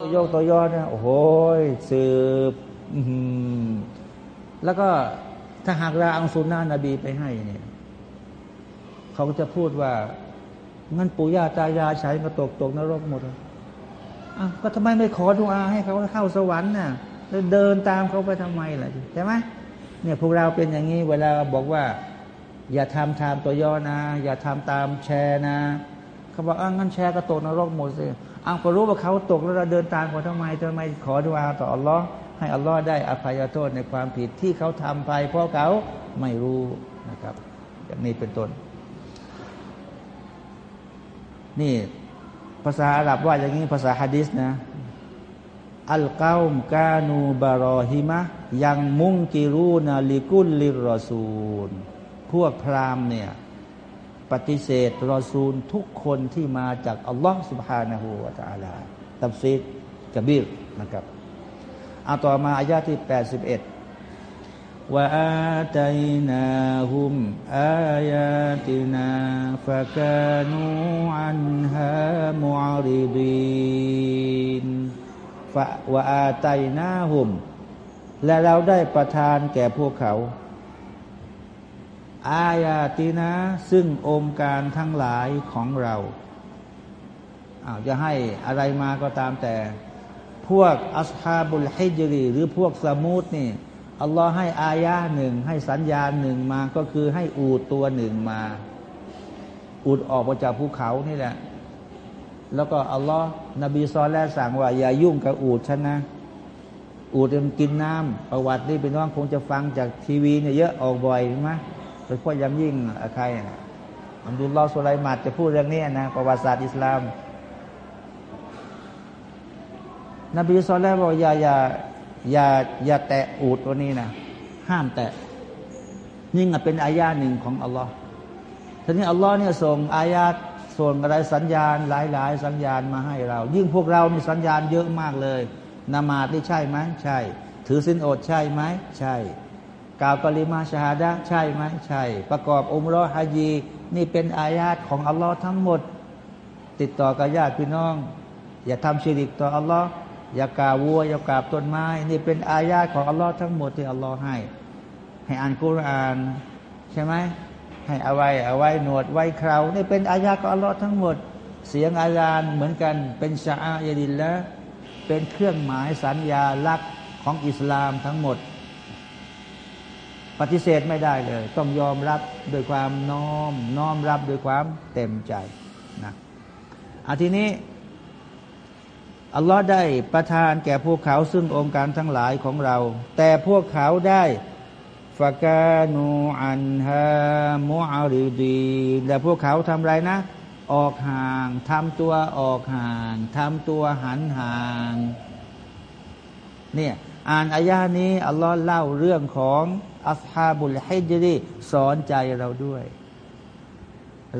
โยกตัวยอเนี่ยโอ้โหสืบแล้วก็ถ้าหากเราเอาสุนนะนบีไปให้เนี่ยเขาก็จะพูดว่างั้นปู่ย่าตายายใช้ก็ตกตกนรกหมดเลยอ้าวก็ทำไมไม่ขอดุอาให้เขาเข้าสวรรค์น่ะแล้วเดินตามเขาไปทำไมล่ะใช่ไหมเนี่ยพวกเราเป็นอย่างนี้ เวลาบอกว่า อย่าทำตามตัวยอนะ อย่าทำตามแชร์นะ เขาบอกอ้าวงั้นแชร์ก็ตกนรกหมดสิอ้าวก็รู้ว่าเขาตกแล้วเราเดินตามเขาทำไมทำไมขอดุอาต่ออัลลอฮ์ให้อัลลอฮ์ได้อภัยโทษในความผิดที่เขาทำไป เพราะเขาไม่รู้นะครับ อย่างนี้เป็นต้น นี่ภาษาอาหรับว่าอย่างนี้ภาษาฮะดิษนะอัลกาอุมกานูบารอฮิมะยังมุงกิรูนาลิกุลลิรอซูล พวกพราหมณ์เนี่ย ปฏิเสธรอซูลทุกคนที่มาจากอัลลอฮ์สุบฮานาหูวะตะอาลาตับซีดกะบิรนะครับเอาต่อมาอายาที่ 81ว่าอาตัยนาหุมอายาตินาฟะกานูอันฮามูอาริบินฟะว่าอาตยนาหุมและเราได้ประทานแก่พวกเขา อายาตินะ ซึ่งองค์การทั้งหลายของเราอาจะให้อะไรมาก็ตามแต่ พวกอัสฮาบุลฮิจรี หรือพวกสมูทนี่อัลลอฮ์ให้อายาหนึ่งให้สัญญาหนึ่งมาก็คือให้อูดตัวหนึ่งมา อูดออกมาจากภูเขานี่แหละ แล้วก็อัลลอฮ์นบีซอลแลสั่งว่า อย่ายุ่งกับอูดฉันนะ อูดมันกินน้ำประวัตินี่เป็นน้องคงจะฟังจากทีวีเนี่ยเยอะออกบ่อยใช่ไหม โดยเฉพาะยังยิ่งใครอัมดุลลอฮ์สุไลมัดจะพูดเรื่องนี้นะประวัติศาสตร์อิสลาม นบีซอลแล้วบอกอย่าอย่าอย่าอย่าแตะอูดตัวนี้นะห้ามแตะนี่งเป็นอายาหนึ่งของอัลลอฮ์ทีนี้อัลลอฮ์เนี่ยส่งอายาส่งอะไรสัญญาณหลาย ๆ สัญญาณมาให้เรา ยิ่งพวกเรามีสัญญาณเยอะมากเลยนามาที่ใช่ไหมใช่ ถือสินอดใช่ไหมใช่ กล่าวกลิมาชาดะใช่ไหมใช่ ประกอบอุมรอฮาจีนี่เป็นอายาตของอัลลอฮ์ทั้งหมด ติดต่อกับญาติพี่น้อง อย่าทำชีริกต่ออัลลอฮ์อย่ากาวัว อย่ากาบต้นไม้ นี่เป็นอายาตของอัลลอฮ์ทั้งหมดที่อัลลอฮ์ให้ ให้อ่านกุรอาน ใช่ไหมให้เอาไว้เอาไว้หนวดไว้คราวนี่เป็นอายาของอัลลอฮ์ทั้งหมด เสียงอาจารเหมือนกันเป็นชาอายดินแล้วเป็นเครื่องหมายสัญญาลักษณ์ของอิสลามทั้งหมด ปฏิเสธไม่ได้เลย ต้องยอมรับด้วยความน้อมน้อมรับด้วยความเต็มใจนะอาทีนี้อัลลอฮ์ได้ประทานแก่พวกเขาซึ่งองค์การทั้งหลายของเรา แต่พวกเขาได้ฟากานูอันฮามุอาริดีและพวกเขาทำไรนะ ออกห่างทำตัวออกห่างทำตัวหันห่างเนี่ยอ่านอายานี้อัลลอฮ์เล่าเรื่องของ อัสฮาบุลฮิจรีสอนใจเราด้วย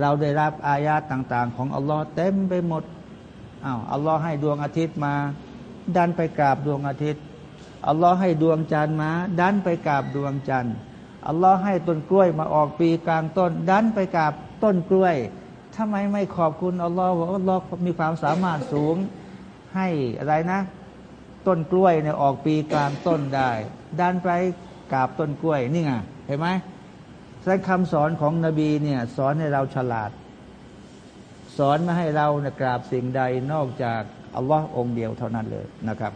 เราได้รับอายาตต่าง ๆ ของอัลลอฮ์เต็มไปหมดอ้าวอัลลอฮ์ให้ดวงอาทิตย์มา ดันไปกราบดวงอาทิตย์อัลลอฮ์ให้ดวงจันทร์มา ดันไปกราบดวงจันทร์อัลลอฮ์ให้ต้นกล้วยมาออกปีกลางต้น ดันไปกราบต้นกล้วยทำไมไม่ขอบคุณอัลลอฮ์ว่าอัลลอฮ์มีความสามารถสูงให้อะไรนะ ต้นกล้วยเนี่ยออกปีกลางต้นได้ ดันไป กราบต้นกล้วย นี่ไงเห็นไหมแสดงคำสอนของนบีเนี่ยสอนให้เราฉลาด สอนมาให้เราเนี่ยกราบสิ่งใดนอกจากอัลลอฮ์องเดียวเท่านั้นเลยนะครับ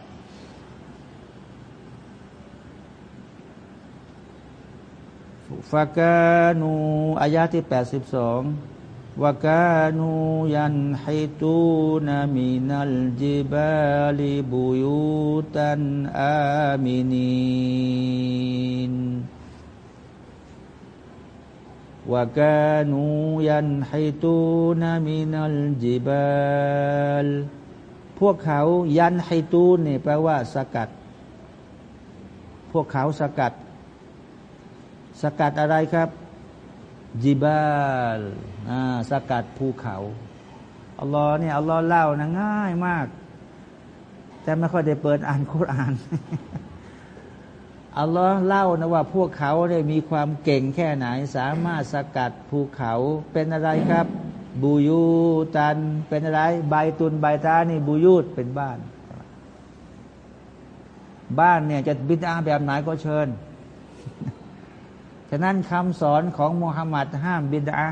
ฟากานูอายาที่82วากานูยันฮิบาลิบุยุตันอา มินีนวากานูยันฮิตูนามินัลจิบาลพวกเขายันฮิตูนนี่แปลว่าสกัด พวกเขาสกัด สกัดอะไรครับ จิบาลสกัดภูเขาอัลลอฮ์เนี่ยอัลลอฮ์เล่านะง่ายมาก แต่ไม่ค่อยได้เปิดอ่านคุรานอัลลอฮ์เล่านะว่าพวกเขาเนี่ยมีความเก่งแค่ไหน สามารถสกัดภูเขาเป็นอะไรครับบูยูตันเป็นอะไร ใบตุนใบตานี่บูยูดเป็นบ้าน บ้านเนี่ยจะบิดาแบบไหนก็เชิญ ฉะนั้นคำสอนของมุฮัมมัดห้ามบิดา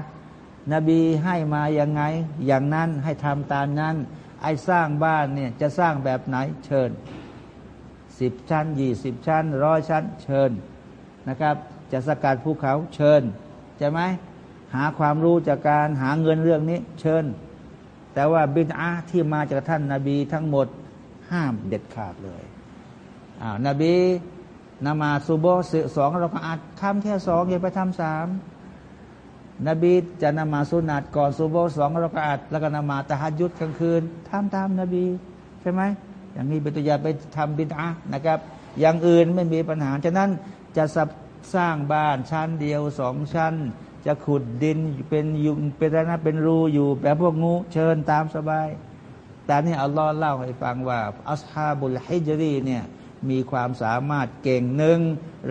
นบีให้มาอย่างไง อย่างนั้นให้ทำตามนั้น ไอ้สร้างบ้านเนี่ยจะสร้างแบบไหนเชิญสิบชั้นยี่สิบชั้นร้อยชั้น เชิญนะครับ จะสกัดภูเขาเชิญใช่ไหมหาความรู้จากการหาเงินเรื่องนี้ เชิญ แต่ว่าบิดาที่มาจากท่านนาบีทั้งหมดห้ามเด็ดขาดเลยอ้าวนบี นมาซูโบสองเราก็อาจทำแค่สองอย่าไปทำสามนบีจะนมาสุนัตก่อนซูโบสองเราก็อาจแล้วก็นมาตะฮัดยุดกลางคืนทำตามนบีใช่ไหมอย่างนี้เป็นตัวอย่างไปทำบิดานะครับ อย่างอื่นไม่มีปัญหา ฉะนั้นจะสร้างบ้านชั้นเดียวสองชั้น จะขุดดินเป็นยุงเป็นอะไรนะเป็นรูอยู่แบบพวกงูเชิญตามสบาย แต่นี่อัลลอฮ์เล่าให้ฟังว่าอัสฮาบุลฮิจรีเนี่ย มีความสามารถเก่งหนึ่ง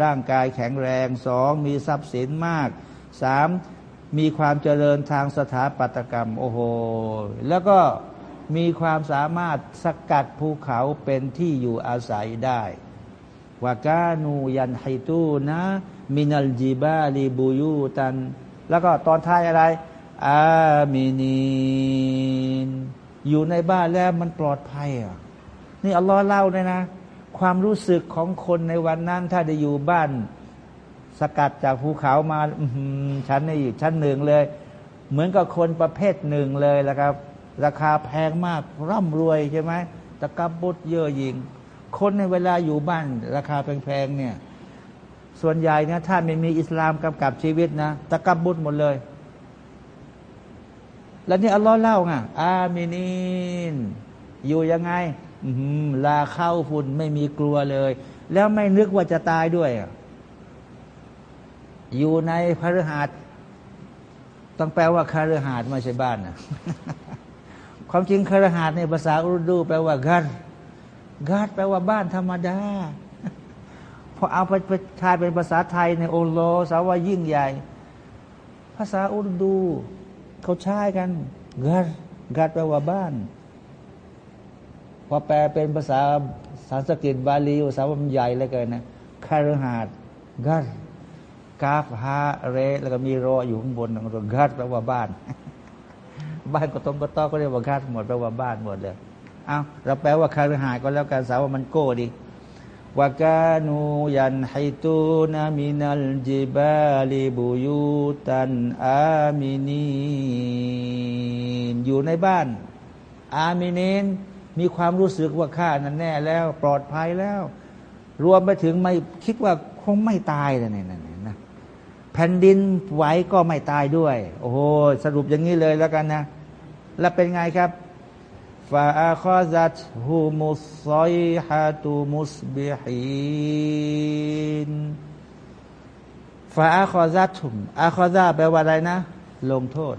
ร่างกายแข็งแรงสองมีทรัพย์สินมากสามมีความเจริญทางสถาปัตกรรมโอ้โหแล้วก็มีความสามารถสกัดภูเขาเป็นที่อยู่อาศัยได้วากานูยันไฮตูนะมินัลจีบาลีบูยูตัน แล้วก็ตอนท้ายอะไร อามินีนอยู่ในบ้านแล้วมันปลอดภัยอะ นี่อัลลอฮ์เล่าเลยนะ ความรู้สึกของคนในวันนั้น ถ้าได้อยู่บ้านสกัดจากภูเขามาชั้นนี้อีกชั้นหนึ่งเลย เหมือนกับคนประเภทหนึ่งเลยละครับ ราคาแพงมากร่ำรวยใช่ไหมตะกับบุตรเยอะยิง คนในเวลาอยู่บ้าน ราคาแพงๆเนี่ย ส่วนใหญ่เนี่ยถ้าไม่มีอิสลามกำกับชีวิตนะตะกับบุตรหมดเลย แล้วนี่อัลลอฮ์เล่าไงอามินีนอยู่ยังไง ลาเข้าฝุ่นไม่มีกลัวเลย แล้วไม่นึกว่าจะตายด้วยอยู่ในพฤหัสต้องแปลว่าคาฤหาสไม่ใช่บ้านนะความจริงคาฤหาสในภาษาอุรดู แปลว่ากัดกัดแปลว่าบ้านธรรมดาพอเอาไปชายเป็นภาษาไทยในโอโลสาว่ายิ่งใหญ่ ภาษาอุรดู เขาใช้กันกัดกัดแปลว่าบ้าน พอแปลเป็นภาษาสันสกฤตบาลีภาษาว่ามันใหญ่เลยเกินนะคาฤหาสกัดกาฟฮาเร แล้วก็มีรออยู่ข้างบนของตัวกัดแปลว่าบ้าน บ้านก็ตรงก็ต้อก็เรียกว่ากัดหมดแปลว่าบ้านหมดเลยเอาเราแปลว่าคารหายก็แล้วกันสาวว่ามันโก้ดีวากานูยันไฮตูนามินัลจิบาลิบูยูตันอามินีนอยู่ในบ้าน อามินีน มีความรู้สึกว่าข้านั้นแน่แล้วปลอดภัยแล้ว รวมไปถึงไม่คิดว่าคงไม่ตายเลยเนี่ยแผ่นดินไหวก็ไม่ตายด้วย โอ้โหสรุปอย่างนี้เลยแล้วกันนะ แล้วเป็นไงครับฟาอาคอซัตฮูมุสซอยฮาตูมุสบิฮินฟาอาคอซัตุมอาคอซาแปลว่าอะไรนะ ลงโทษ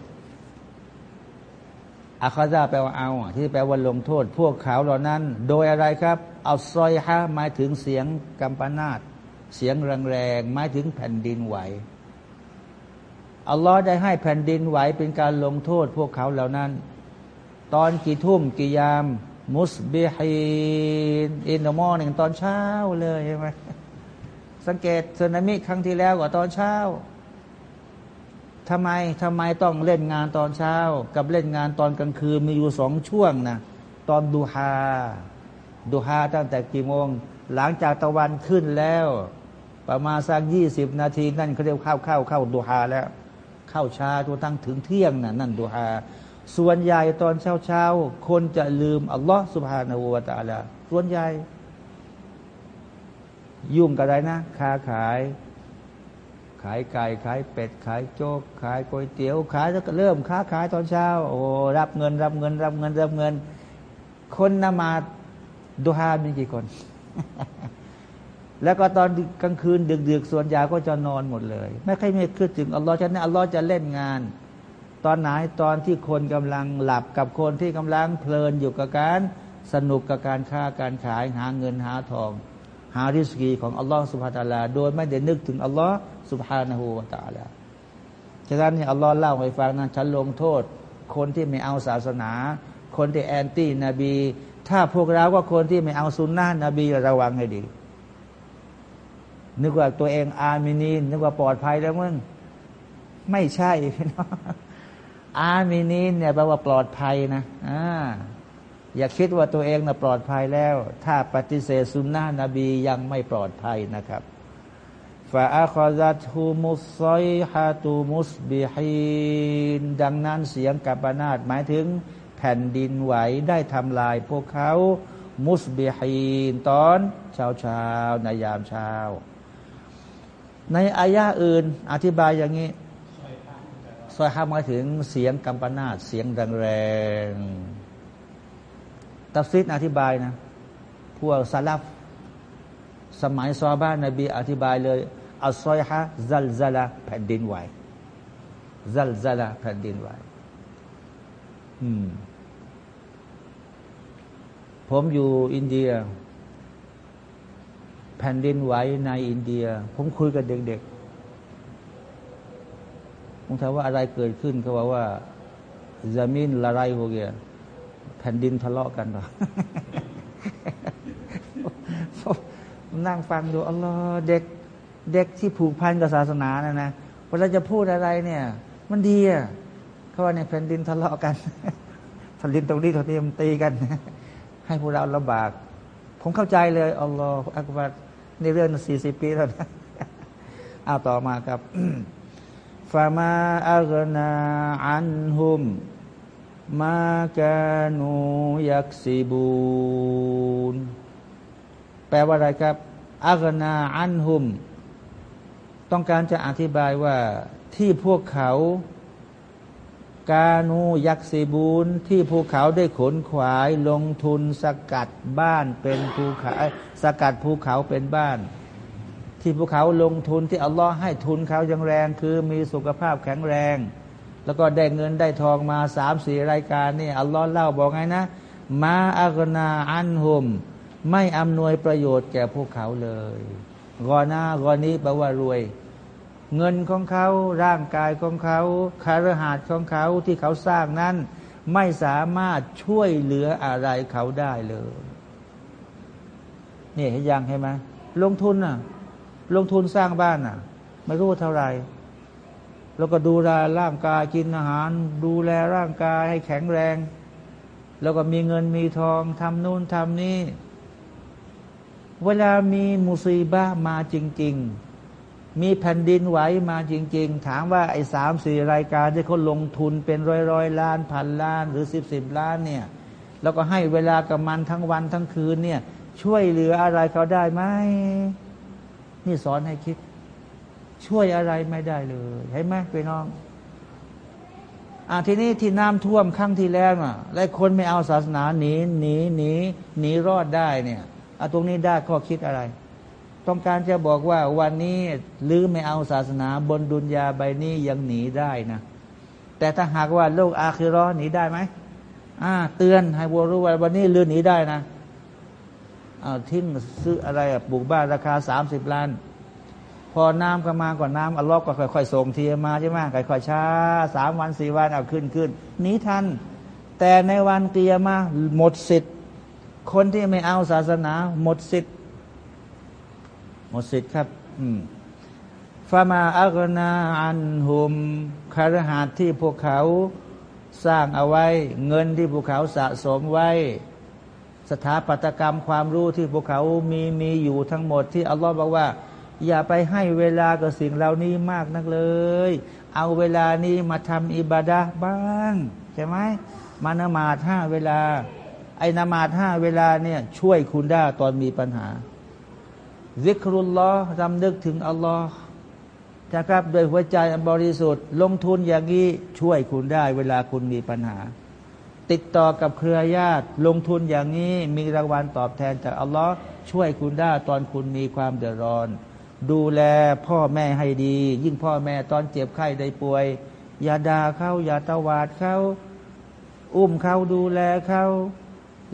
อาคอซาแปลว่าเอา ที่แปลว่าลงโทษ พวกเขาเหล่านั้น โดยอะไรครับ เอาซอยฮะหมายถึงเสียงกัมปนาตเสียงแรงๆหมายถึงแผ่นดินไหวอัลลอฮ์ได้ให้แผ่นดินไหวเป็นการลงโทษ พวกเขาเหล่านั้น ตอนกี่ทุ่มกี่ยาม มุสบิฮินอินโดมอหนึ่งตอนเช้าเลยใช่ไหมสังเกตสึนามิครั้งที่แล้วกว่าตอนเช้า ทำไมทำไมต้องเล่นงานตอนเช้า กับเล่นงานตอนกลางคืนมีอยู่สองช่วงนะตอนดูฮาดูฮาตั้งแต่กี่โมง หลังจากตะวันขึ้นแล้ว ประมาณสักยี่สิบนาทีนั่นเขาเรียกเข้าเข้าเข้าดูฮาแล้ว เข้าชาตัวตั้งถึงเที่ยงนะ่ะนั่นดูฮาส่วนใหญ่ตอนเช้าเช้าคนจะลืมอัลลอฮ์สุบฮานาอูวาตาลาส่วนใหญ่ ยุ่งกับอะไรนะค้าขาย ขายไก่ขายเป็ดขายโจ๊กขายก๋วยเตี๋ยวขายแล้วก็เริ่มค้าขายตอนเช้า โอ้รับเงิน รับเงิน รับเงินรับเงิน คนนมาดูฮามีกี่คน แล้วก็ตอนกลางคืนดึกๆส่วนใหญ่ก็จะนอนหมดเลย ไม่ค่อยมีคิดถึงอัลลอฮ์ฉะนั้นอัลลอฮ์จะเล่นงาน ตอนไหนตอนที่คนกำลังหลับกับคนที่กำลังเพลินอยู่กับการสนุกกับการค้าการขายหาเงินหาทอง หาริสกีของอัลลอฮ์สุบฮาตาลา โดยไม่ได้นึกถึงอัลลอฮ์สุบฮานะฮูวาตาลาฉะนั้นนี่อัลลอฮ์เล่าให้ฟังนะฉันลงโทษ คนที่ไม่เอาศาสนา คนที่แอนตี้นบี ถ้าพวกเราก็คนที่ไม่เอาสุนนะนบีระวังให้ดี นึกว่าตัวเองอามินีนนึกว่าปลอดภัยแล้วมึงไม่ใช่พี่น้องอามินีนเนี่ยแปลว่าปลอดภัยนะอ่า อย่าคิดว่าตัวเองนะปลอดภัยแล้ว ถ้าปฏิเสธสุนนะนบียังไม่ปลอดภัยนะครับฟาอัคซัตฮูมุสไซฮาตูมุสบิฮีนดังนั้นเสียงกัปนาตหมายถึงแผ่นดินไหวได้ทำลายพวกเขามุสบิฮีนตอนเช้าเช้าในยามเช้า ในอายะอื่นอธิบายอย่างนี้ซอยฮามาถึงเสียงกัมปนาตเสียงแรงๆ ตัฟซิดอธิบายนะพวกซาลฟสมัยซอบ้านนบีอธิบายเลยอัลซอยฮะซัลซาลาแผ่นดินไหวซัลซาลาแผ่นดินไหวผมอยู่อินเดีย แผ่นดินไหวในอินเดีย ผมคุยกับเด็กๆผมถามว่าอะไรเกิดขึ้นเขาบอกว่าจามินละไรโฮเกีย แผ่นดินทะเลาะกันหรอนั่งฟังดูอัลลอฮ์เด็กเด็กที่ผูกพันกับศาสนานะนะเวลาจะพูดอะไรเนี่ย มันดีอะเขาว่าในแผ่นดินทะเลาะกันแผ่นดินตรงนี้ตรงนี้มันตีกัน ให้พวกเราลำบาก ผมเข้าใจเลยอัลลอฮฺอักบัรในเรื่องสี่สิบปีแล้วนะเอาต่อมาครับฟามาอักนาอันฮุม มากานูยักซิบูนแปลว่าอะไรครับอักนาอันฮุม ต้องการจะอธิบายว่าที่พวกเขา กานูยักษีบูนที่ภูเขาได้ขนขวายลงทุนสกัดบ้านเป็นภูเขาสกัดภูเขาเป็นบ้าน ที่ภูเขาลงทุนที่อัลลอฮ์ให้ทุนเขายังแรงคือมีสุขภาพแข็งแรง แล้วก็ได้เงินได้ทองมาสามสี่รายการนี่อัลลอฮ์เล่าบอกไงนะมาอักนาอันหุม ไม่อำนวยประโยชน์แก่พวกเขาเลยกอหน้ากอนี้แปลว่ารวย เงินของเขาร่างกายของเขาคารหาดของเขาที่เขาสร้างนั้น ไม่สามารถช่วยเหลืออะไรเขาได้เลยนี่เห็นยังเห็นไหมลงทุนน่ะ ลงทุนสร้างบ้านน่ะ ไม่รู้เท่าไหร่ แล้วก็ดูแลร่างกายกินอาหาร ดูแลร่างกายให้แข็งแรง แล้วก็มีเงินมีทองทำนู่นทำนี่เวลามีมุซีบะมาจริง ๆ มีแผ่นดินไหวมาจริง ๆ ถามว่าไอ้สามสี่รายการที่เขาลงทุนเป็นร้อยร้อยล้านพันล้านหรือสิบสิบล้านเนี่ยแล้วก็ให้เวลากับมันทั้งวันทั้งคืนเนี่ยช่วยเหลืออะไรเขาได้ไหมนี่สอนให้คิด ช่วยอะไรไม่ได้เลยเห็นไหมพี่น้องอ่าทีนี้ที่น้ำท่วมครั้งที่แล้วอะหลายคนไม่เอาศาสนาหนีหนีหนีหนีรอดได้เนี่ยอะตรงนี้ได้ข้อคิดอะไร ต้องการจะบอกว่าวันนี้ลือไม่เอาศาสนาบนดุนยาใบนี้ยังหนีได้นะแต่ถ้าหากว่าโลกอาคิรอหนีได้ไหมอ่า เตือนให้บัวรู้ว่าวันนี้ลือหนีได้นะเอาทิ้งซื้ออะไรปลูกบ้านราคาสามสิบล้าน พอน้ำก็มาก่อนน้ำอัลลอฮ์ก็ค่อยๆส่งเทียมาใช่ไหมค่อยๆช้าสามวันสี่วันเอาขึ้นขึ้นนี้ทัน แต่ในวันเตียมาหมดสิทธิ์ คนที่ไม่เอาศาสนา หมดสิทธิ์หมดสิทธิ์ครับ อืมฟามาอักนาอันหุมคารหาดที่พวกเขาสร้างเอาไว้ เงินที่พวกเขาสะสมไว้ สถาปัตกรรมความรู้ที่พวกเขามีมีอยู่ทั้งหมดที่อัลลอฮ์บอกว่า อย่าไปให้เวลากับสิ่งเหล่านี้มากนักเลย เอาเวลานี้มาทำอิบาดะบ้างใช่ไหมมานมาดห้าเวลา ไอ้นมาดห้าเวลาเนี่ยช่วยคุณได้ตอนมีปัญหาซิกรุลลอฮ์รำลึกถึงอัลลอฮ์นะครับโดยหัวใจอันบริสุทธิ์ ลงทุนอย่างนี้ช่วยคุณได้ เวลาคุณมีปัญหา ติดต่อกับเครือญาติ ลงทุนอย่างนี้มีรางวัลตอบแทนจากอัลลอฮ์ช่วยคุณได้ตอนคุณมีความเดือดร้อน ดูแลพ่อแม่ให้ดี ยิ่งพ่อแม่ตอนเจ็บไข้ได้ป่วย อย่าด่าเขาอย่าตวาดเขาอุ้มเขาดูแลเขา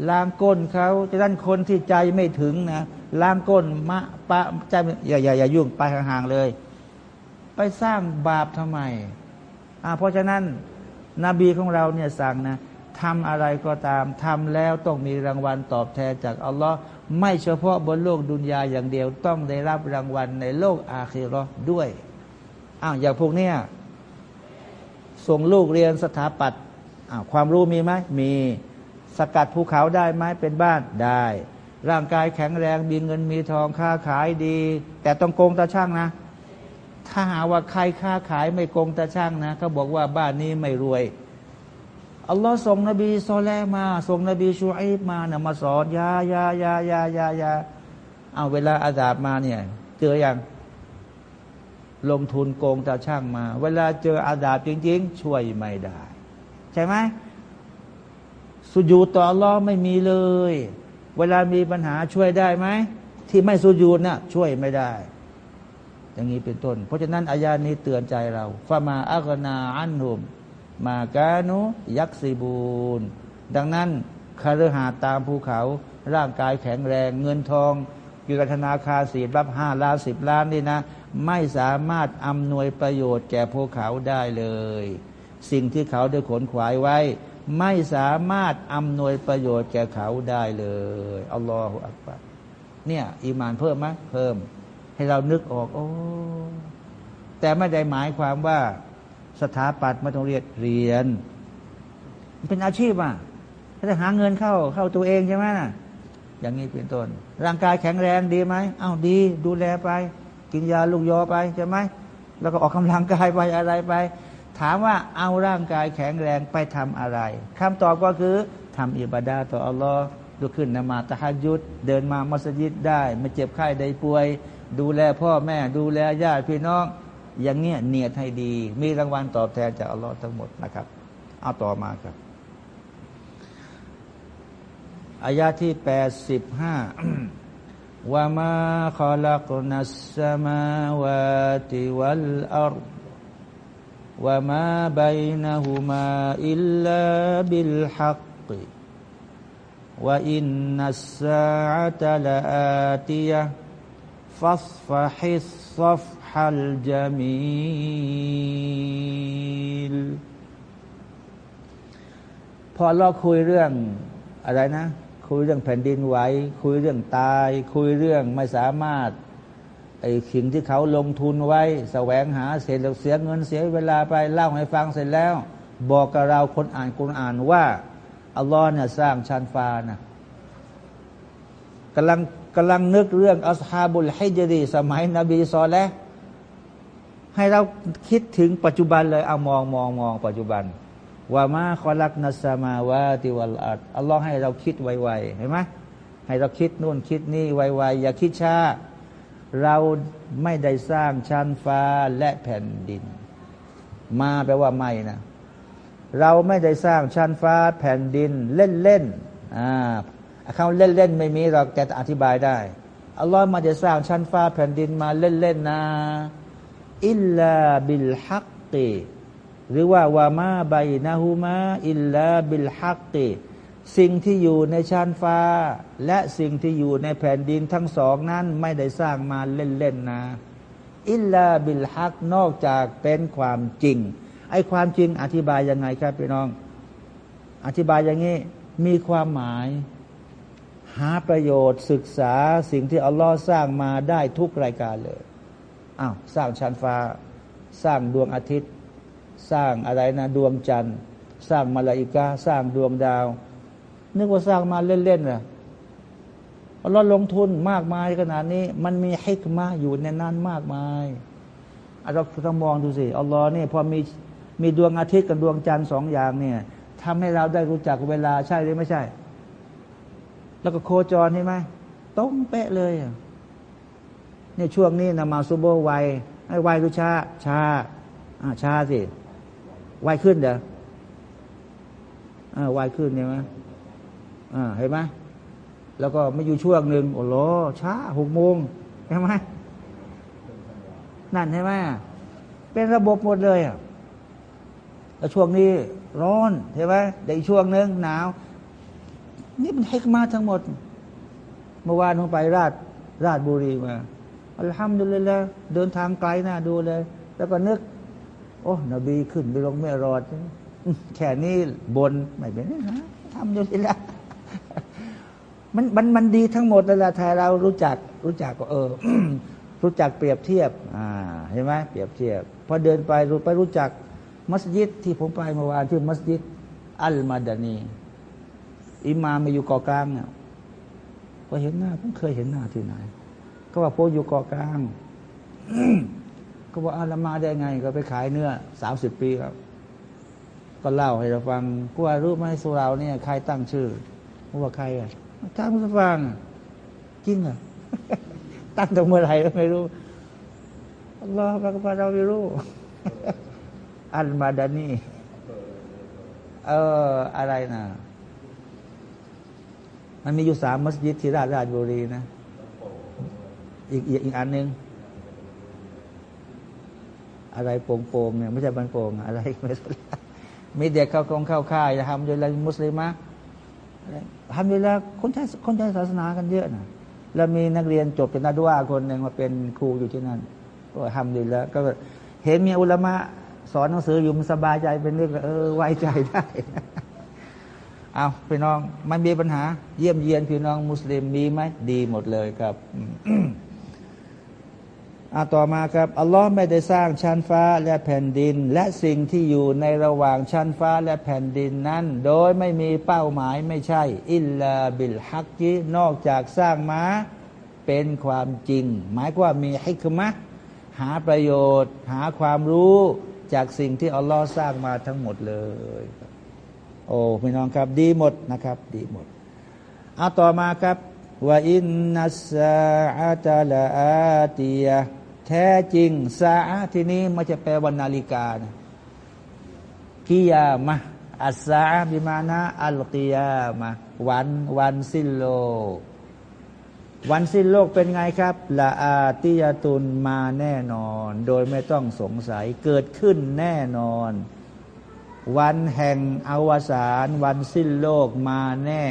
ล้างก้นเขาจะด้านคนที่ใจไม่ถึงนะล้างก้นมะปะใจอย่าอย่าอย่ายุ่งไปห่างๆเลย ไปสร้างบาปทำไมอ่าเพราะฉะนั้นนบีของเราเนี่ยสั่งนะทำอะไรก็ตามทำแล้วต้องมีรางวัลตอบแทนจากอัลลอฮ์ ไม่เฉพาะบนโลกดุนยาอย่างเดียวต้องได้รับรางวัลในโลกอาคีรอด้วยอ้าวอย่างพวกเนี้ยส่งลูกเรียนสถาปัตย์อ้าวความรู้มีไหมมีสกัดภูเขาได้ไหมเป็นบ้านได้ ร่างกายแข็งแรงมีเงินมีทองค้าขายดี แต่ต้องโกงตาช่างนะ ถ้าหาว่าใครค้าขายไม่โกงตาช่างนะเขาบอกว่าบ้านนี้ไม่รวย อัลลอฮ์ส่งนบีซอแลมา ส่งนบีชูอิบมาเนี่ยมาสอนยายายายายายาเอาเวลาอาดาบมาเนี่ย เจออย่างลงทุนโกงตาช่างมา เวลาเจออาดาบจริง ๆ ช่วยไม่ได้ ใช่ไหมสุญูต่ออัลลอฮ์ไม่มีเลย เวลามีปัญหาช่วยได้ไหม ที่ไม่สุญูน่ะช่วยไม่ได้ อย่างนี้เป็นต้น เพราะฉะนั้นอายานี้เตือนใจเราฟามาอักนาอันหุม มากานุยักษีบูนดังนั้นคารหาตามภูเขาร่างกายแข็งแรง เงินทองอยู่กับธนาคารสีรับห้าล้านสิบล้านนี่นะ ไม่สามารถอำนวยประโยชน์แก่ภูเขาได้เลย สิ่งที่เขาได้ขนขวายไว้ ไม่สามารถอำนวยประโยชน์แก่เขาได้เลยอัลลอฮฺอักบารเนี่ยอีมานเพิ่มไหมเพิ่ม ให้เรานึกออก โอ้แต่ไม่ได้หมายความว่า สถาปัตย์ไม่ต้องเรียนเรียน เป็นอาชีพอะถ้าจะหาเงินเข้าเข้าตัวเองใช่ไหมอย่างนี้เป็นต้น ร่างกายแข็งแรงดีไหมอ้าวดี ดูแลไป กินยาลูกยอไปใช่ไหมแล้วก็ออกกำลังกายไปอะไรไป ถามว่าเอาร่างกายแข็งแรงไปทำอะไรคำตอบก็คือทำอิบาดาต่ออัลลอฮ์ดูขึ้นนมาตะฮัยุดเดินมามัสยิดได้ ไม่เจ็บไข้ใดป่วย ดูแลพ่อแม่ดูแลญาติพี่น้อง อย่างเงี้ยเนียดให้ดี มีรางวัลตอบแทนจากอัลลอฮ์ทั้งหมดนะครับ เอาต่อมาครับอายาที่แปดสิบห้าว่ามาขลักนัสสมาวาติวัลอัรว่ามาบยนะฮุมาอิลลาบิลฮักوإن الساعة لآتية فاصفح الصفح الجميل พอเราคุยเรื่องอะไรนะ คุยเรื่องแผ่นดินไหวคุยเรื่องตาย คุยเรื่องไม่สามารถไอ้สิ่งที่เขาลงทุนไว้สแสวงหาเสียเสียเงินเสียเวลาไปเล่าให้ฟังเสร็จแล้ว บอกกับเราคนอ่านคนอ่านว่าอัลลอฮ์เนี่ยสร้างชานฟ้านะกำลังกำลังนึกเรื่องอัสฮาบุลฮิจรีสมัยนบีซอลและ ให้เราคิดถึงปัจจุบันเลยเอามองมองมองปัจจุบันว่ามาคอลักนัสมาวาติวัลอัดอัลลอฮ์ให้เราคิดไวๆเห็นไหมให้เราคิดนู่นคิดนี่ไวๆอย่าคิดช้า เราไม่ได้สร้างชั้นฟ้าและแผ่นดิน มาแปลว่าไม่นะ เราไม่ได้สร้างชั้นฟ้าแผ่นดินเล่นๆอ่าคำเล่นๆไม่มีเราแต่อธิบายได้อัลลอฮ์มาจะสร้างชั้นฟ้าแผ่นดินมาเล่นๆนะ อิลลาบิลฮักติหรือว่าวามาใบนาฮูมาอิลลาบิลฮักติสิ่งที่อยู่ในชั้นฟ้า และสิ่งที่อยู่ในแผ่นดินทั้งสองนั้นไม่ได้สร้างมาเล่นๆนะ อิลลาบิลฮักนอกจากเป็นความจริง ไอ้ความจริงอธิบายยังไงครับพี่น้อง อธิบายอย่างนี้ มีความหมาย หาประโยชน์ศึกษาสิ่งที่อัลลอฮ์สร้างมาได้ทุกรายการเลย อ้าวสร้างชั้นฟ้า สร้างดวงอาทิตย์ สร้างอะไรนะดวงจันทร์ สร้างมาลาอิกาสร้างดวงดาว นึกว่าสร้างมาเล่นๆนะเราลงทุนมากมายขนาดนี้ มันมีฮิกมาอยู่ในนั้นมากมายเราต้องมองดูสิอัลลอฮ์นี่พอมีมีดวงอาทิตย์กับดวงจันทร์สองอย่างเนี่ยทำให้เราได้รู้จักเวลาใช่หรือไม่ใช่ แล้วก็โคจรใช่ไหมต้องเป๊ะเลยอะ นี่ยช่วงนี้นมาซูโบไวให้ไวหรือช้าช้าอ่าช้าสิไวขึ้นเด้ออ่าไวขึ้นเนี่ยไหมอ่าเห็นไหมแล้วก็ไม่อยู่ช่วงหนึ่งโอ้โหช้าหกโมงใช่ไหมนั่นใช่ไหมเป็นระบบหมดเลยอะแล้วช่วงนี้ร้อนใช่ไหมแต่อีกช่วงหนึ่งหนาว นี่มันให้มาทั้งหมด เมื่อวานผมไปราชราชบุรีมา อัลฮัมดุลิลละเดินทางไกลนะดูเลย แล้วก็นึก โอ้ นบีขึ้นไปลงไม่รอด แค่นี้บนไม่เป็นนะทำอยู่สิละมันมันมันดีทั้งหมดเลยละถ้าเรารู้จัก รู้จักก็เออ รู้จักเปรียบเทียบ อ่าเห็นไหมเปรียบเทียบ พอเดินไปรู้ไปรู้จัก มัสยิดที่ผมไปเมื่อวานที่มัสยิด อัลมาดานีอิมามมาอยู่เกาะกลางเนี่ยพอเห็นหน้าผมเคยเห็นหน้าที่ไหน ก็ว่าพอยู่เกาะกลางก็ว่าอาละมาได้ไง ก็ไปขายเนื้อสามสิบปีครับ ก็เล่าให้เราฟังกูว่ารู้ไหมสุราเนี่ยใครตั้งชื่อว่าใครอะตั้งมุสฟังจริงอะตั้งตรงเมื่อไหร่ก็ไม่รู้อัลลอฮฺพระเราไม่รู้ อัลมาดานีเอออะไรนะมันมีอยู่สามมัสยิดที่ราชบุรีนะ อีกอีกอีกอันหนึ่งอะไรโป่งๆเนี่ยไม่ใช่บันโป่งอะไรไม่รู้มีเด็กเข้ากองเข้าค่ายทำโดยอะไรมุสลิมะทำโดยแล้วคนใช้คนใช้ศาสนากันเยอะนะแล้วมีนักเรียนจบเป็นนัดวาคนหนึ่งมาเป็นครูอยู่ที่นั่นก็ทำดีแล้ว ก็เห็นมีอุลามะสอนหนังสืออยู่มันสบายใจเป็นเรื่องเออไว้ใจได้เอาพี่น้องมันมีปัญหา เยี่ยมเยียนพี่น้องมุสลิมมีไหมดีหมดเลยครับ อาต่อมาครับอัลลอฮ์ไม่ได้สร้างชั้นฟ้าและแผ่นดิน และสิ่งที่อยู่ในระหว่างชั้นฟ้าและแผ่นดินนั้น โดยไม่มีเป้าหมายไม่ใช่ อิลลาบิลฮักจีนอกจากสร้างมาเป็นความจริง หมายว่ามีฮิกมะหาประโยชน์ หาความรู้จากสิ่งที่อัลลอฮ์สร้างมาทั้งหมดเลย โอ้พี่น้องครับดีหมดนะครับ ดีหมดเอาต่อมาครับว่าอินนัสซาอัตลาอาตีย แท้จริงซาที่นี้มันจะแปลวันนาฬิกานะกิยามะอัสซาบิมานะอัลกิยามะวันวันสิ้นโลก วันสิ้นโลกเป็นไงครับละอาติยตุนมาแน่นอน โดยไม่ต้องสงสัยเกิดขึ้นแน่นอน วันแห่งอวสานวันสิ้นโลกมาแน่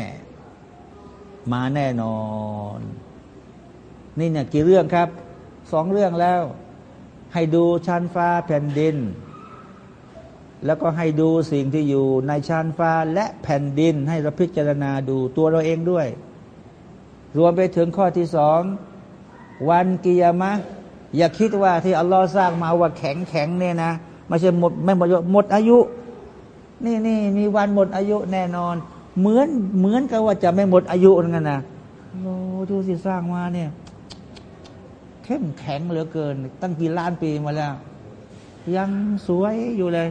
มาแน่นอน นี่เนี่ยกี่เรื่องครับ สองเรื่องแล้ว ให้ดูชั้นฟ้าแผ่นดิน แล้วก็ให้ดูสิ่งที่อยู่ในชั้นฟ้าและแผ่นดิน ให้เราพิจารณาดูตัวเราเองด้วย รวมไปถึงข้อที่สองวันกิยามะ อย่าคิดว่าที่อัลลอฮ์สร้างมาว่าแข็งแข็งเนี่ยนะไม่ใช่หมดไม่หมดหมดอายุ นี่นี่มีวันหมดอายุแน่นอน เหมือนเหมือนกับว่าจะไม่หมดอายุนกันนะโอ้ดูสิสร้างมาเนี่ย เข้มแข็งเหลือเกิน ตั้งกี่ล้านปีมาแล้ว ยังสวยอยู่เลย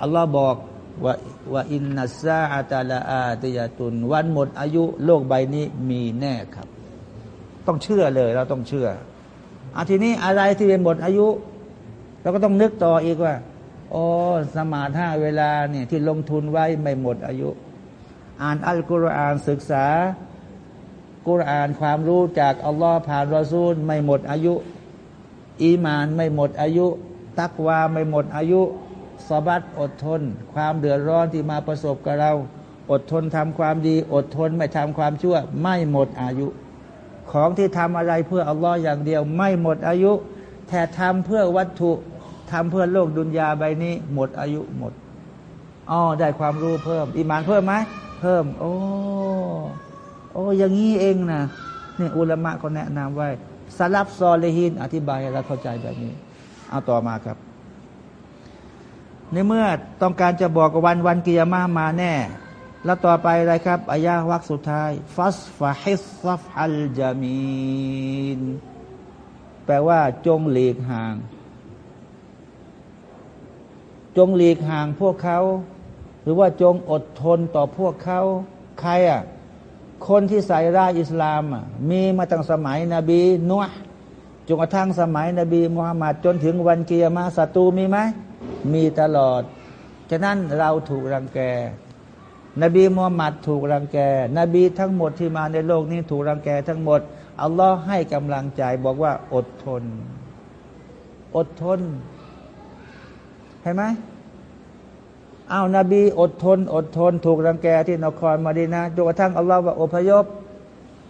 อัลลอฮ์บอกว่าว่าอินนัสซาอัตาลาอาตยาตุน วันหมดอายุโลกใบนี้มีแน่ครับ ต้องเชื่อเลยเราต้องเชื่ออาทีนี้อะไรที่เป็นหมดอายุเราก็ต้องนึกต่ออีกว่าโอ้สมาธิเวลาเนี่ยที่ลงทุนไว้ไม่หมดอายุ อ่านอัลกุรอานศึกษา กุรอานความรู้จากอัลลอฮ์ผ่านรอซูล ไม่หมดอายุ อีมานไม่หมดอายุ ตักวาไม่หมดอายุสบัดอดทน ความเดือดร้อนที่มาประสบกับเรา อดทนทำความดี อดทนไม่ทำความชั่ว ไม่หมดอายุ ของที่ทำอะไรเพื่ออัลลอฮ์อย่างเดียว ไม่หมดอายุ แต่ทำเพื่อวัตถุทำเพื่อโลกดุนยาใบนี้ หมดอายุหมดอ๋อได้ความรู้เพิ่มอิมานเพิ่มไหมเพิ่ม โอ้ โอ้อย่างนี้เองนะนี่อุลามะก็แนะนำไว้สลับซอเลหินอธิบายให้เราเข้าใจแบบนี้ เอาต่อมาครับ ในเมื่อต้องการจะบอกวันวันกิยามามาแน่ แล้วต่อไปอะไรครับอายาวักสุดท้าย ฟัสฟาฮิสซัฟอัลจามีนแปลว่าจงหลีกห่าง จงหลีกห่างพวกเขา หรือว่าจงอดทนต่อพวกเขาใครอะ คนที่ใส่ร้ายอิสลามมีมาตั้งสมัยนบีนัวจนกระทั่งสมัยนบีมุฮัมมัดจนถึงวันเกียร์มาศัตรูมีไหมมีตลอด ฉะนั้นเราถูกรังแก นบีมุฮัมมัดถูกรังแก นบีทั้งหมดที่มาในโลกนี้ถูกรังแกทั้งหมด อัลลอฮ์ให้กำลังใจบอกว่าอดทน อดทนเห็นไหม อ้าวนาบีอดทน อดทน ถูกรังแกที่นครมาดีนะจนกระทั่งอัลลอฮฺว่าอพยพ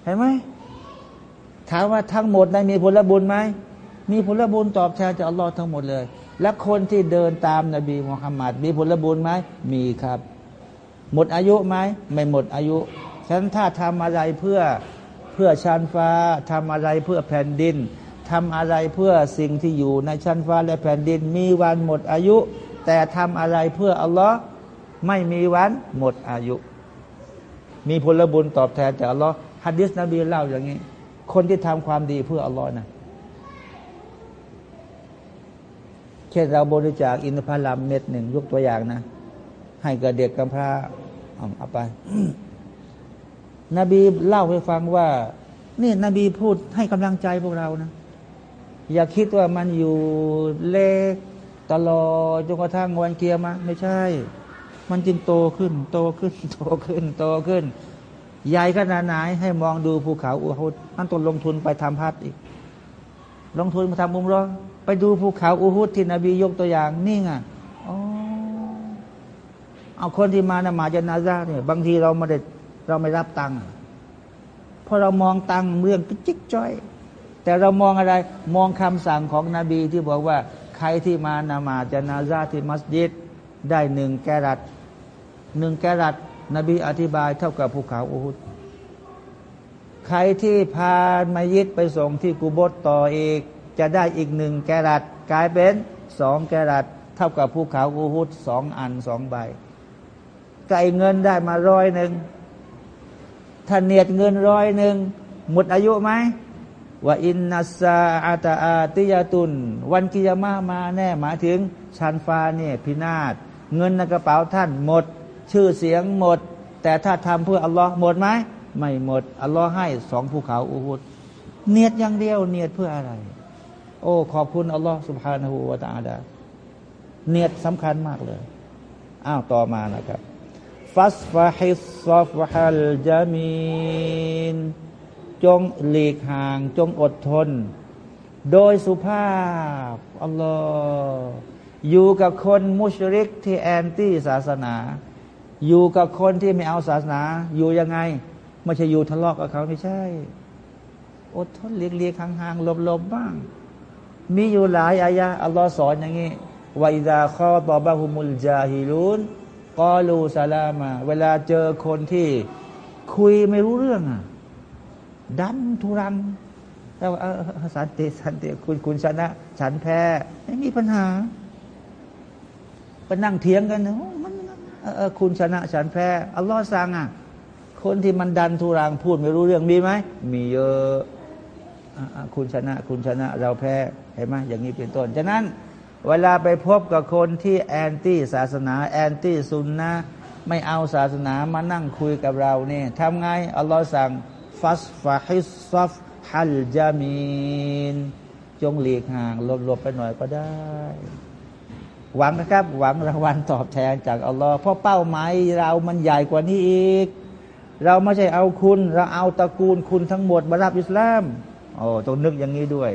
เห็นไหมถามว่าทั้งหมดนั้นมีผลบุญไหมมีผลบุญตอบแทนจากอัลลอฮ์ทั้งหมดเลย และคนที่เดินตามนบีมุฮัมมัดมีผลบุญไหมมีครับ หมดอายุไหมไม่หมดอายุฉันถ้าทำอะไรเพื่อเพื่อชั้นฟ้าทำอะไรเพื่อแผ่นดินทำอะไรเพื่อสิ่งที่อยู่ในชั้นฟ้าและแผ่นดิน มีวันหมดอายุ แต่ทำอะไรเพื่ออัลลอฮ์ไม่มีวันหมดอายุ มีผลบุญตอบแทนจากอัลลอฮ์ฮัดดิสนบีเล่าอย่างนี้ คนที่ทำความดีเพื่ออัลลอฮ์นะเช่นเราบริจาคอินทผลัมเม็ดหนึ่งยกตัวอย่างนะ ให้กับเด็กกำพร้าเอาไป นบีเล่าให้ฟังว่า นี่นบีพูดให้กำลังใจพวกเรานะ อย่าคิดว่ามันอยู่เล็ก ตลอดจนกระทั่งวันเกียร์มาไม่ใช่ มันจึงโตขึ้น โตขึ้น โตขึ้น โตขึ้น ใหญ่ขนาดไหนให้มองดูภูเขาอูฮุดนั่นต้นลงทุนไปทำพัดอีก ลงทุนมาทำมุมรอไปดูภูเขาอูฮุดที่นบียกตัวอย่างนี่ไงอ๋อเอาคนที่มานมาจนาซาเนี่ยบางทีเราไม่ได้เราไม่รับตังค์เพราะเรามองตังค์เรื่องจิ๊กจ้อย แต่เรามองอะไร มองคำสั่งของนบีที่บอกว่า รที่มานามาจานาซาที่มัสยิดได้หนึ่งแกรัตหนึ่งแกรัตนบีอธิบายเท่ากับภูเขาอูฮุดใครที่พามายิดไปส่งที่กูบดต่ออีก จะได้อีกหนึ่งแกรัตกลายเป็นสองแกรัตเท่ากับภูเขาอูฮุดสองอันสองใบไก่เงินได้มาร้อยหนึ่งถ้าเนียดเงินร้อยหนึ่งหมดอายุไหม ว่าอินนัสซาอาตาอาติยาตุน วันกิยามามาแน่หมายถึงชันฟ้าเนี่ยพินาศเงินในกระเป๋าท่านหมด ชื่อเสียงหมด แต่ถ้าทำเพื่ออัลลอฮ์หมดไหมไม่หมด อัลลอฮ์ให้สองภูเขาอูฮุดเนียดอย่างเดียว เนียดเพื่ออะไร โอ้ ขอบคุณอัลลอฮ์สุบฮานาหูวาตาดาเนียดสำคัญมากเลย อ้าว ต่อมานะครับฟัสฟาฮิสซอฟฮัลจามีน จงหลีกห่าง จงอดทน โดยสุภาพอัลลอฮ์อยู่กับคนมุชริกที่แอนตี้ศาสนา อยู่กับคนที่ไม่เอาศาสนา อยู่ยังไงไม่ใช่อยู่ทะเลาะกกับเขาไม่ใช่ อดทนเลียกๆห่างๆหลบๆบ้าง มีอยู่หลายอายะอัลลอฮ์สอนอย่างนี้วอิดาข้อตอบะฮุมุลจาฮิลุนกอลูซาลามา เวลาเจอคนที่คุยไม่รู้เรื่องอะ ดันทุรังแต่ว่าสันติสันติคุณคุณชนะ ฉันแพ้ไม่มีปัญหาไปนั่งเถียงกันนะมันคุณชนะฉันแพ้อัลลอฮ์สั่งอะคนที่มันดันทุรังพูดไม่รู้เรื่องมีไหมมีเยอะคุณชนะ คุณชนะ เราแพ้เห็นไหมอย่างนี้เป็นต้นฉะนั้น เวลาไปพบกับคนที่ anti ศาสนา anti ซุนนะไม่เอาศาสนามานั่งคุยกับเราเนี่ยทำไงอัลลอฮ์สั่ง فاصفح الصفح الجميل จงหลีกห่างหลบๆไปหน่อยก็ได้ หวังนะครับ หวังรางวัลตอบแทนจากอัลลอฮ์เพราะเป้าหมายเรามันใหญ่กว่านี้อีก เราไม่ใช่เอาคุณ เราเอาตระกูลคุณทั้งหมดมารับอิสลามโอ้ต้องนึกอย่างนี้ด้วย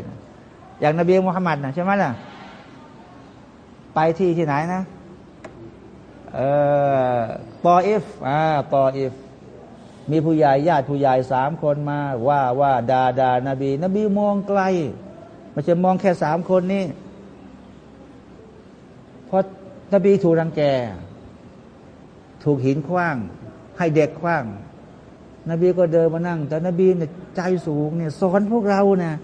อย่างนบีมุฮัมมัดนะใช่ไหมล่ะ ไปที่ที่ไหนนะ เอ่อตออิฟอ่าตออิฟ มีผู้ใหญ่ญาติผู้ใหญ่สามคนมา ว่าว่าดาดานบี นบีมองไกลไม่ใช่มองแค่สามคนนี้เพราะนบีถูกรังแก ถูกหินคว้าง ให้เด็กคว้าง นบีก็เดินมานั่ง แต่นบีเนี่ยใจสูงเนี่ยสอนพวกเราเนี่ย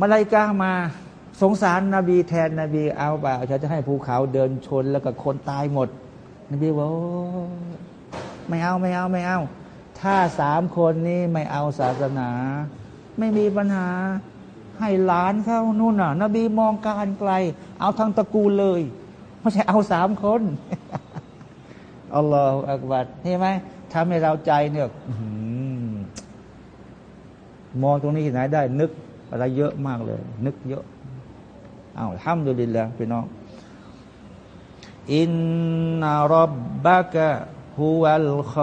มาลายกามาสงสารนบีแทนนบีเอาบ่าฉันจะให้ภูเขาเดินชนแล้วก็คนตายหมด นบีบอก ไม่เอาไม่เอาไม่เอา ถ้าสามคนนี้ไม่เอาศาสนา ไม่มีปัญหาให้หลานเข้านู่นน่ะ นบีมองการไกล เอาทั้งตระกูลเลยไม่ใช่เอาสามคนอัลลอฮฺอักบัดเห็นไหมทำให้เราใจเนี่ยมองตรงนี้ที่ไหนได้ นึกอะไรเยอะมากเลย นึกเยอะเอาห้ามดุลิลละพี่น้องอินนารบบะกะ ฮุวัลข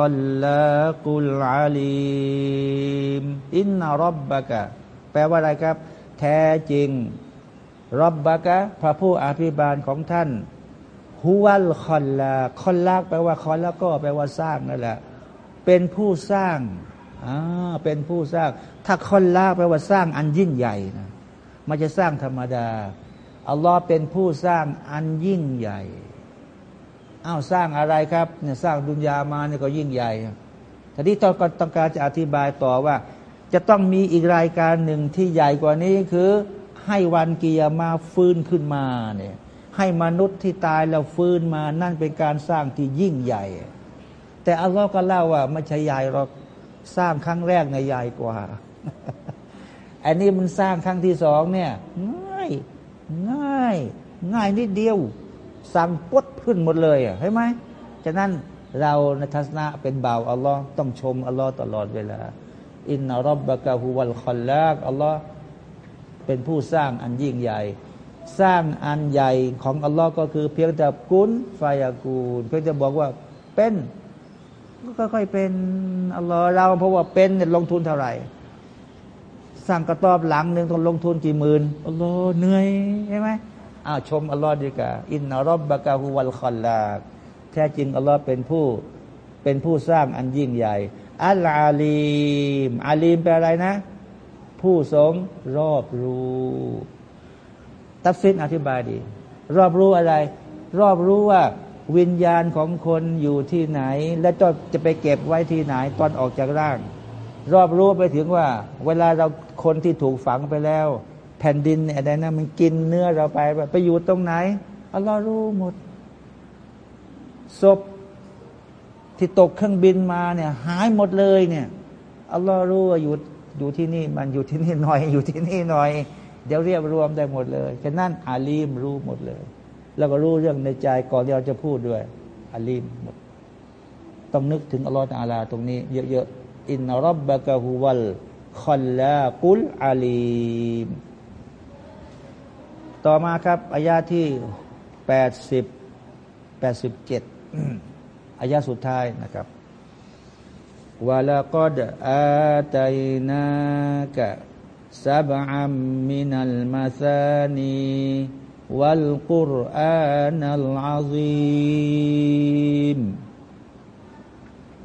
ลากุลอาลีมอินนารบบะกะแปลว่าอะไรครับ แท้จริงรบบะกะพระผู้อภิบาลของท่านฮุวัลคอลลาคอลลากแปลว่าคอลแล้วก็แปลว่าสร้างนั่นแหละ เป็นผู้สร้างอ่าเป็นผู้สร้าง ถ้าคอลลากแปลว่าสร้างอันยิ่งใหญ่นะมันจะสร้างธรรมดาอัลลอฮ์เป็นผู้สร้างอันยิ่งใหญ่ อ้าวสร้างอะไรครับเนี่ยสร้างดุนยามาเนี่ยก็ยิ่งใหญ่ทีนี้ต้องต้องการจะอธิบายต่อว่า จะต้องมีอีกรายการหนึ่งที่ใหญ่กว่านี้คือให้วันกิยามาฟื้นขึ้นมาเนี่ยให้มนุษย์ที่ตายแล้วฟื้นมานั่นเป็นการสร้างที่ยิ่งใหญ่ แต่อัลลอฮ์ก็เล่าว่าไม่ใช่ใหญ่หรอกสร้างครั้งแรกในใหญ่กว่า อันนี้มันสร้างครั้งที่สองเนี่ยง่าย ง่าย ง่ายนิดเดียว สั่งปดขึ้นหมดเลยอะเห็นไหมฉะนั้นเราในทัศนะเป็นบ่าวอัลลอฮ์ต้องชมอัลลอฮ์ตลอดเวลา อินนารบบะกะฮุวัลคอลลากอัลลอฮ์เป็นผู้สร้างอันยิ่งใหญ่ สร้างอันใหญ่ของอัลลอฮ์ก็คือ เพียงแต่กุนไฟยากูลเพียงจะบอกว่าเป็นก็ค่อยๆเป็นอัลลอฮ์เราเพราะว่าเป็นลงทุนเท่าไหร่สร้างกระตอบหลังหนึ่งต้องลงทุนกี่หมื่นอัลลอฮ์เหนื่อยใช่ไหม อ้าวชมอัลลอฮ์ดีกว่าอินนารบบะกะฮุวัลคอลลาแท้จริงอัลลอฮ์เป็นผู้เป็นผู้สร้างอันยิ่งใหญ่ อัลอาลีมอาลีมแปลอะไรนะ ผู้ทรงรอบรู้ตัฟซินอธิบายดี รอบรู้อะไร รอบรู้ว่าวิญญาณของคนอยู่ที่ไหน และจะจะไปเก็บไว้ที่ไหนตอนออกจากร่าง รอบรู้ไปถึงว่า เวลาเราคนที่ถูกฝังไปแล้ว แผ่นดินเนี่ยอะไรนะมันกินเนื้อเราไปไปอยู่ตรงไหนอัลลอฮ์รู้หมดศพที่ตกเครื่องบินมาเนี่ยหายหมดเลยเนี่ยอัลลอฮ์รู้ว่าอยู่อยู่ที่นี่มันอยู่ที่นี่หน่อยอยู่ที่นี่หน่อย เดี๋ยวเรียบรวมได้หมดเลยฉะนั้นอาลีมรู้หมดเลย แล้วก็รู้เรื่องในใจก่อนที่เราจะพูดด้วยอาลีมหมดต้องนึกถึงอัลลอฮฺอาลาตรงนี้ เยอะๆอินนรับบะกะฮุวัลคอลลากุลอาลีม ต่อมาครับอายาที่แปดสิบแปดสิบเจ็ดอายาสุดท้ายนะครับวะลากอดอาตัยนากะซับอัมมินัลมาซานีวัลกุรอานัลอาซีม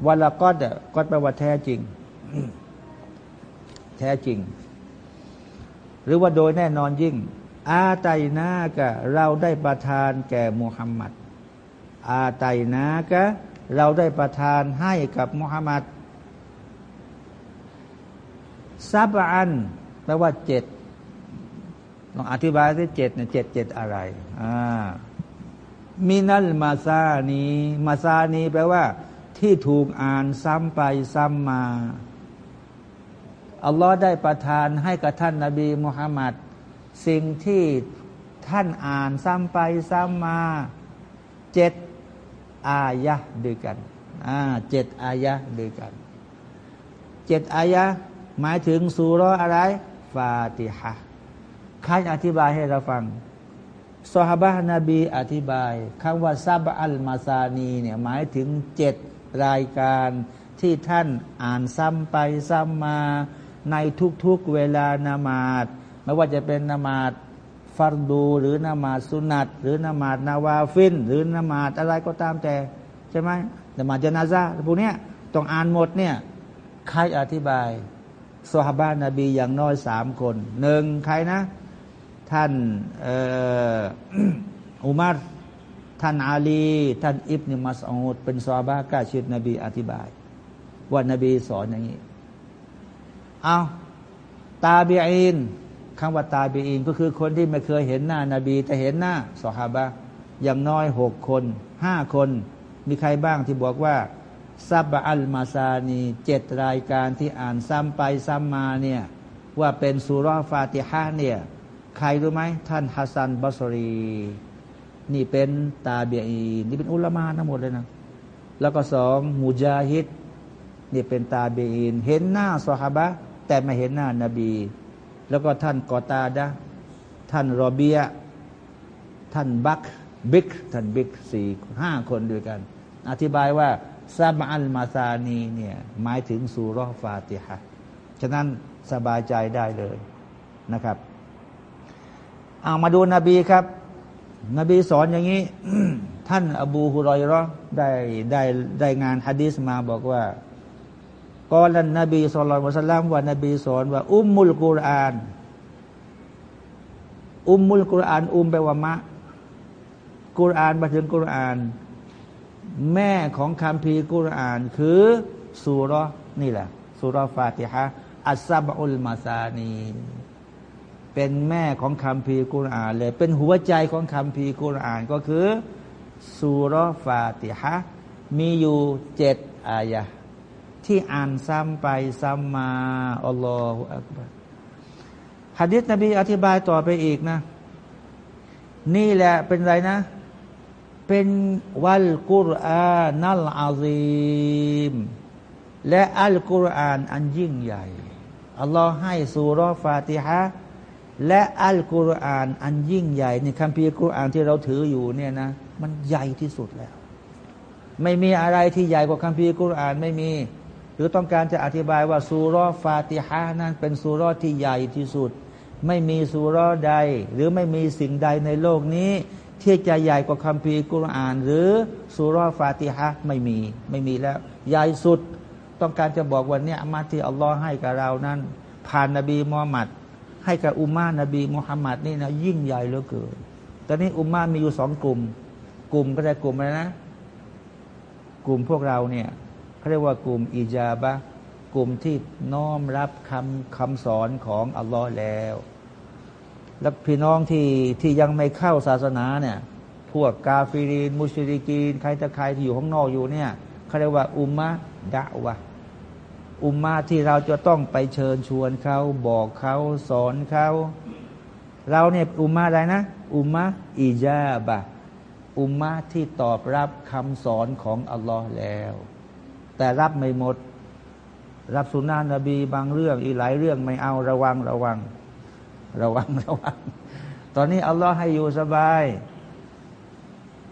วะลากอดกอดแปลว่าแท้จริง แท้จริง หรือว่าโดยแน่นอนยิ่ง อาไตนากะเราได้ประทานแก่มุฮัมมัดอาไตนากะเราได้ประทานให้กับมุฮัมมัดซับอันแปลว่าเจ็ดลองอธิบายที่เจ็ดเนี่ยเจ็ดเจ็ดอะไรอ่ามินัลมาซานีมาซานีแปลว่า ที่ถูกอ่านซ้ำไปซ้ำมาอัลลอฮ์ได้ประทานให้กับท่านนาบีมุฮัมมัด สิ่งที่ท่านอ่านซ้ำไปซ้ำมาเจ็ดอายะด้วยกันอ่าเจ็ดอายะด้วยกันเจ็ดอายะหมายถึงสุรอะไร ฟาติฮะใครอธิบายให้เราฟังสฮาบะนบีอธิบายคำว่าซาบอัลมาซานีเนี่ยหมายถึงเจ็ดรายการที่ท่านอ่านซ้ำไปซ้ำมาในทุกๆเวลานามาด ไม่ว่าจะเป็นนมาดฟัรดู หรือนามาดสุนัตหรือนมาดนาวาฟิน หรือนามาดอะไรก็ตามแต่ใช่ไหมนมาดจนาซาพวกนี้ยต้องอ่านหมดเนี่ยใครอธิบายสฮาบานบีอย่างน้อยสามคนหนึ่งใครนะ ท่านอุมารท่านอาลี ท่านอิบนิมัสอูดเป็นซาบากาชิดนบีอธิบาย ว่านบีสอนอย่างนี้ เอาตาบีอิน คำว่าตาบีอินก็คือคนที่ไม่เคยเห็นหน้านาบี แต่เห็นหน้าสฮาบะอย่างน้อยหกคนห้าคน มีใครบ้างที่บอกว่าซับอัลมาซานีเจ็ดรายการที่อ่านซ้ำไปซ้ำมาเนี่ยว่าเป็นสุรฟาติฮะเนี่ยใครรู้ไหมท่านฮัสซันบัสรี นี่เป็นตาเบียอีนี่เป็นอุลามาทั้งหมดเลยนะ แล้วก็สองมูจาฮิดนี่เป็นตาเบียอีนเห็นหน้าสฮาบะแต่ไม่เห็นหน้านาบี แล้วก็ท่านกอตาดะท่านรอเบีย ท่านบักบิกท่านบิกสี่ห้าคนด้วยกัน อธิบายว่าซาบอัลมาซานีเนี่ยหมายถึงสุรฟาติฮะฉะนั้นสบายใจได้เลยนะครับ เอามาดูนบีครับ นบีสอนอย่างนี้ ท่านอบูฮุรอยรอได้ได้ได้งานฮะดีสมาบอกว่า กอลันนบีสุลต่านมุสลิมว่านบีสอนว่า อุมมุลกุรอาน อุมมุลกุรอาน อุมแปลว่ามะ กุรอานมาถึงกุรอาน แม่ของคำพีกุรอาน คือสุรนี่แหละสุรฟาติฮะอัสซาบอุลมาซานีเป็นแม่ของคำพีกุรอานเลย เป็นหัวใจของคำพีกุรอานก็คือสุรฟาติฮะมีอยู่เจ็ดอายะ ที่อ่านซ้ำไปซ้ำมาอัลลอฮฺอักบารฮะดิษนบีอธิบายต่อไปอีกนะ นี่แหละเป็นไรนะ เป็นวัลกุรอานัลอาซีมและอัลกุรอานอันยิ่งใหญ่ อัลลอฮ์ให้สุรฟาติฮะและอัลกุรอานอันยิ่งใหญ่ในคัมภีร์กุรอานที่เราถืออยู่เนี่ยนะ มันใหญ่ที่สุดแล้ว ไม่มีอะไรที่ใหญ่กว่าคัมภีร์กุรอานไม่มี หรือต้องการจะอธิบายว่าซูรอฟาติฮะนั้นเป็นซูรอที่ใหญ่ที่สุด ไม่มีซูรอใด หรือไม่มีสิ่งใดในโลกนี้ ที่จะใหญ่กว่าคัมภีร์กุรอาน หรือซูรอฟาติฮะไม่มีไม่มีแล้ว ใหญ่สุดต้องการจะบอกว่าเนี่ยมาที่อัลลอฮ์ให้กับเรานั้น ผ่านนบีมูฮัมมัดให้กับอุมมานบีมุฮัมมัดนี่นะยิ่งใหญ่เหลือเกินตอนนี้อุมมามีอยู่สองกลุ่ม กลุ่มก็ได้กลุ่มอะไรนะ กลุ่มพวกเราเนี่ย เขาเรียกว่ากลุ่มอิจาบะกลุ่มที่น้อมรับคำคำสอนของอัลลอฮ์แล้ว แล้วพี่น้องที่ที่ยังไม่เข้าศาสนาเนี่ยพวกกาฟิรีนมุชริกีน ใครตะใครที่อยู่ข้างนอกอยู่เนี่ยเขาเรียกว่าอุมมะดะวะอุมมาที่เราจะต้องไปเชิญชวนเขาบอกเขาสอนเขาเราเนี่ยอุมมาอะไรนะ อุมมะอิจาบะอุมมะที่ตอบรับคำสอนของอัลลอฮ์แล้ว แต่รับไม่หมด รับสุนานะบีบางเรื่อง อีหลายเรื่องไม่เอาระวังระวัง ระวังระวัง ตอนนี้อัลลอฮ์ให้อยู่สบาย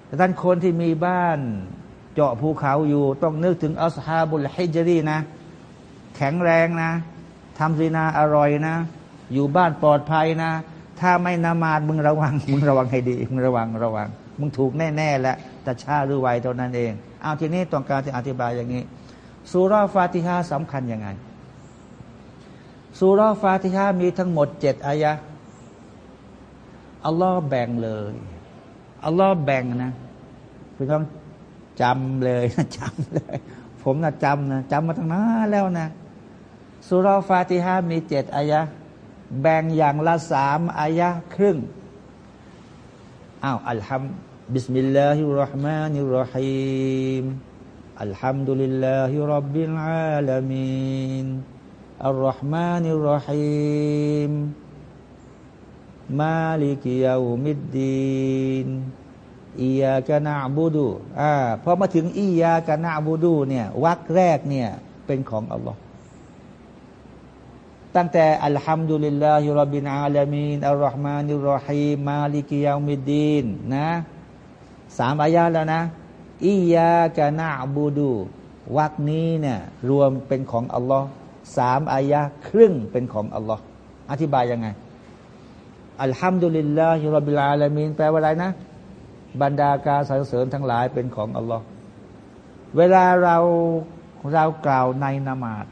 แต่ท่านคนที่มีบ้าน เจาะภูเขาอยู่ ต้องนึกถึงอัลฮาบุลฮิจรีนะ แข็งแรงนะทำซีนาอร่อยนะ อยู่บ้านปลอดภัยนะ ถ้าไม่นามาดมึงระวัง มึงระวังให้ดี มึงระวังระวัง มึงถูกแน่ๆแล้วแต่ช้าหรือไวเท่านั้นเอง เอาทีนี้ต้องการจะอธิบายอย่างนี้สุราฟาติฮาสำคัญยังไงสุราฟาติฮามีทั้งหมดเจ็ดอายะอัลลอฮ์แบ่งเลยอัลลอฮ์แบ่งนะพี่ต้องจำเลยจำเลย ผมนะจำนะจำมาตั้งนานแล้วนะซูเราะฮ์ฟาติฮะฮ์มีเจ็ดอายะแบ่งอย่างละสามอายะครึ่งอ้าวالحمد بسم الله الرحمن الرحيم الحمد لله رب العالمين الرحمن الرحيم مالك يوم الدينีอียากะนาบูดูอ่าพอมาถึงอียากะนาบดูเนี่ยวักแรกเนี่ยเป็นของอัลลอฮ์ตั้งแต่ الحمد لله رب العالمين الرحمن الرحيم مالك يوم الدين นะ สามอายาแล้วนะอียากะนาบูดูวักนี้เนี่ยรวมเป็นของอัลลอฮ์สามอายะครึ่งเป็นของอัลลอฮ์อธิบายยังไง الحمد لله رب العالمين แปลว่าอะไรนะ บรรดาการสรรเสริญทั้งหลายเป็นของอัลลอฮ์เวลาเราเรากล่าวในนมาซ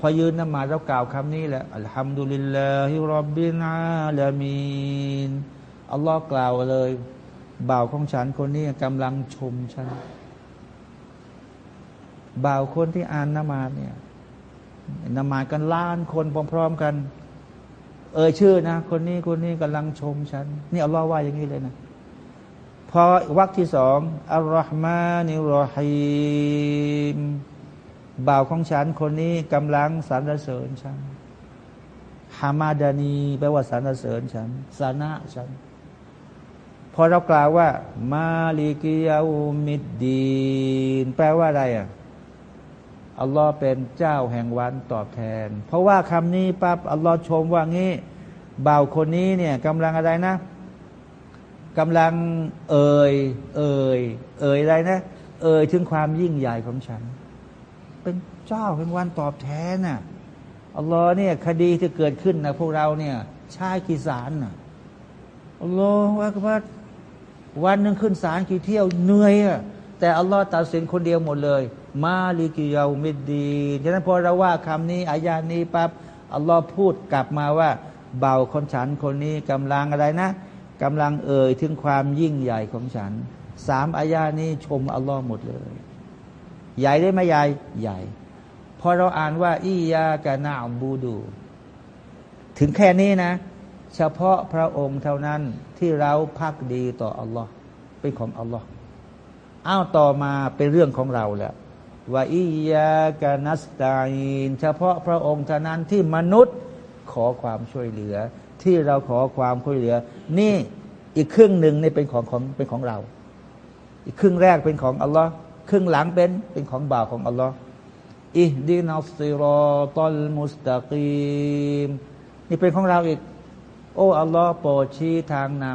พอยืนนมาซเรากล่าวคำนี้แหละالحمد لله رب العالمين อัลลอฮ์กล่าวเลย บ่าวของฉันคนนี้กำลังชมฉัน บ่าวคนที่อ่านนมาซเนี่ยนมากันล้านคนพร้อมๆกัน เอ่ยชื่อนะ คนนี้คนนี้กำลังชมฉัน นี่อัลลอฮ์ว่าอย่างนี้เลยนะพอวักที่สองอัลลอฮ์มานิรอฮีมบ่าวของฉันคนนี้กำลังสรรเสริญฉันฮามาดานีแปลว่าสรรเสริญฉันสานะฉัน อเรากล่าวว่า มาลิกิยาอุมิดดีน แปลว่าอะไรอะอัลลอฮ์เป็นเจ้าแห่งวันตอบแทน เพราะว่าคำนี้ปั๊บอัลลอฮ์ชมว่างี้บ่าวคนนี้เนี่ยกำลังอะไรนะกำลังเอ่ยเอ่ยเอ่ยอะไรนะ เอ่ยถึงความยิ่งใหญ่ของฉัน เป็นเจ้าแห่งวันตอบแทนน่ะอัลลอฮ์เนี่ยคดีที่เกิดขึ้นนะพวกเราเนี่ยชายกีสารน่ะอัลลอฮ์ว่ากัา วันหนึ่งขึ้นศาลกี่เที่ยวเหนื่อยอะแต่อัลลอฮ์ตัดสินคนเดียวหมดเลย มาลิกิยามิดดีฉะนั้นพอเราว่าคำนี้อายานี้ปั๊บอัลลอฮ์พูดกลับมาว่า เบาคนฉันคนนี้กำลังอะไรนะกำลังเอ่ยถึงความยิ่งใหญ่ของฉันสามอายานี้ชมอัลลอฮ์หมดเลย ใหญ่ได้ไหมใหญ่ใหญ่ พอเราอ่านว่าอียากะนาบูดู ถึงแค่นี้นะ เฉพาะพระองค์เท่านั้นที่เราพักดีต่ออัลลอฮ์เป็นของอัลลอฮ์อ้าวต่อมาเป็นเรื่องของเราแล้วว่าอียากานัสตาอินเฉพาะพระองค์เท่านั้นที่มนุษย์ขอความช่วยเหลือ ที่เราขอความช่วยเหลือ นี่อีกครึ่งหนึ่งนี่เป็นของของเป็นของเรา อีกครึ่งแรกเป็นของอัลลอฮ์ครึ่งหลังเป็นเป็นของบ่าวของอัลลอฮ์อิดีนัสซิรอตัลมุสตะกีมนี่เป็นของเราอีก โอ้อัลลอฮ์โปรดชี้ทางน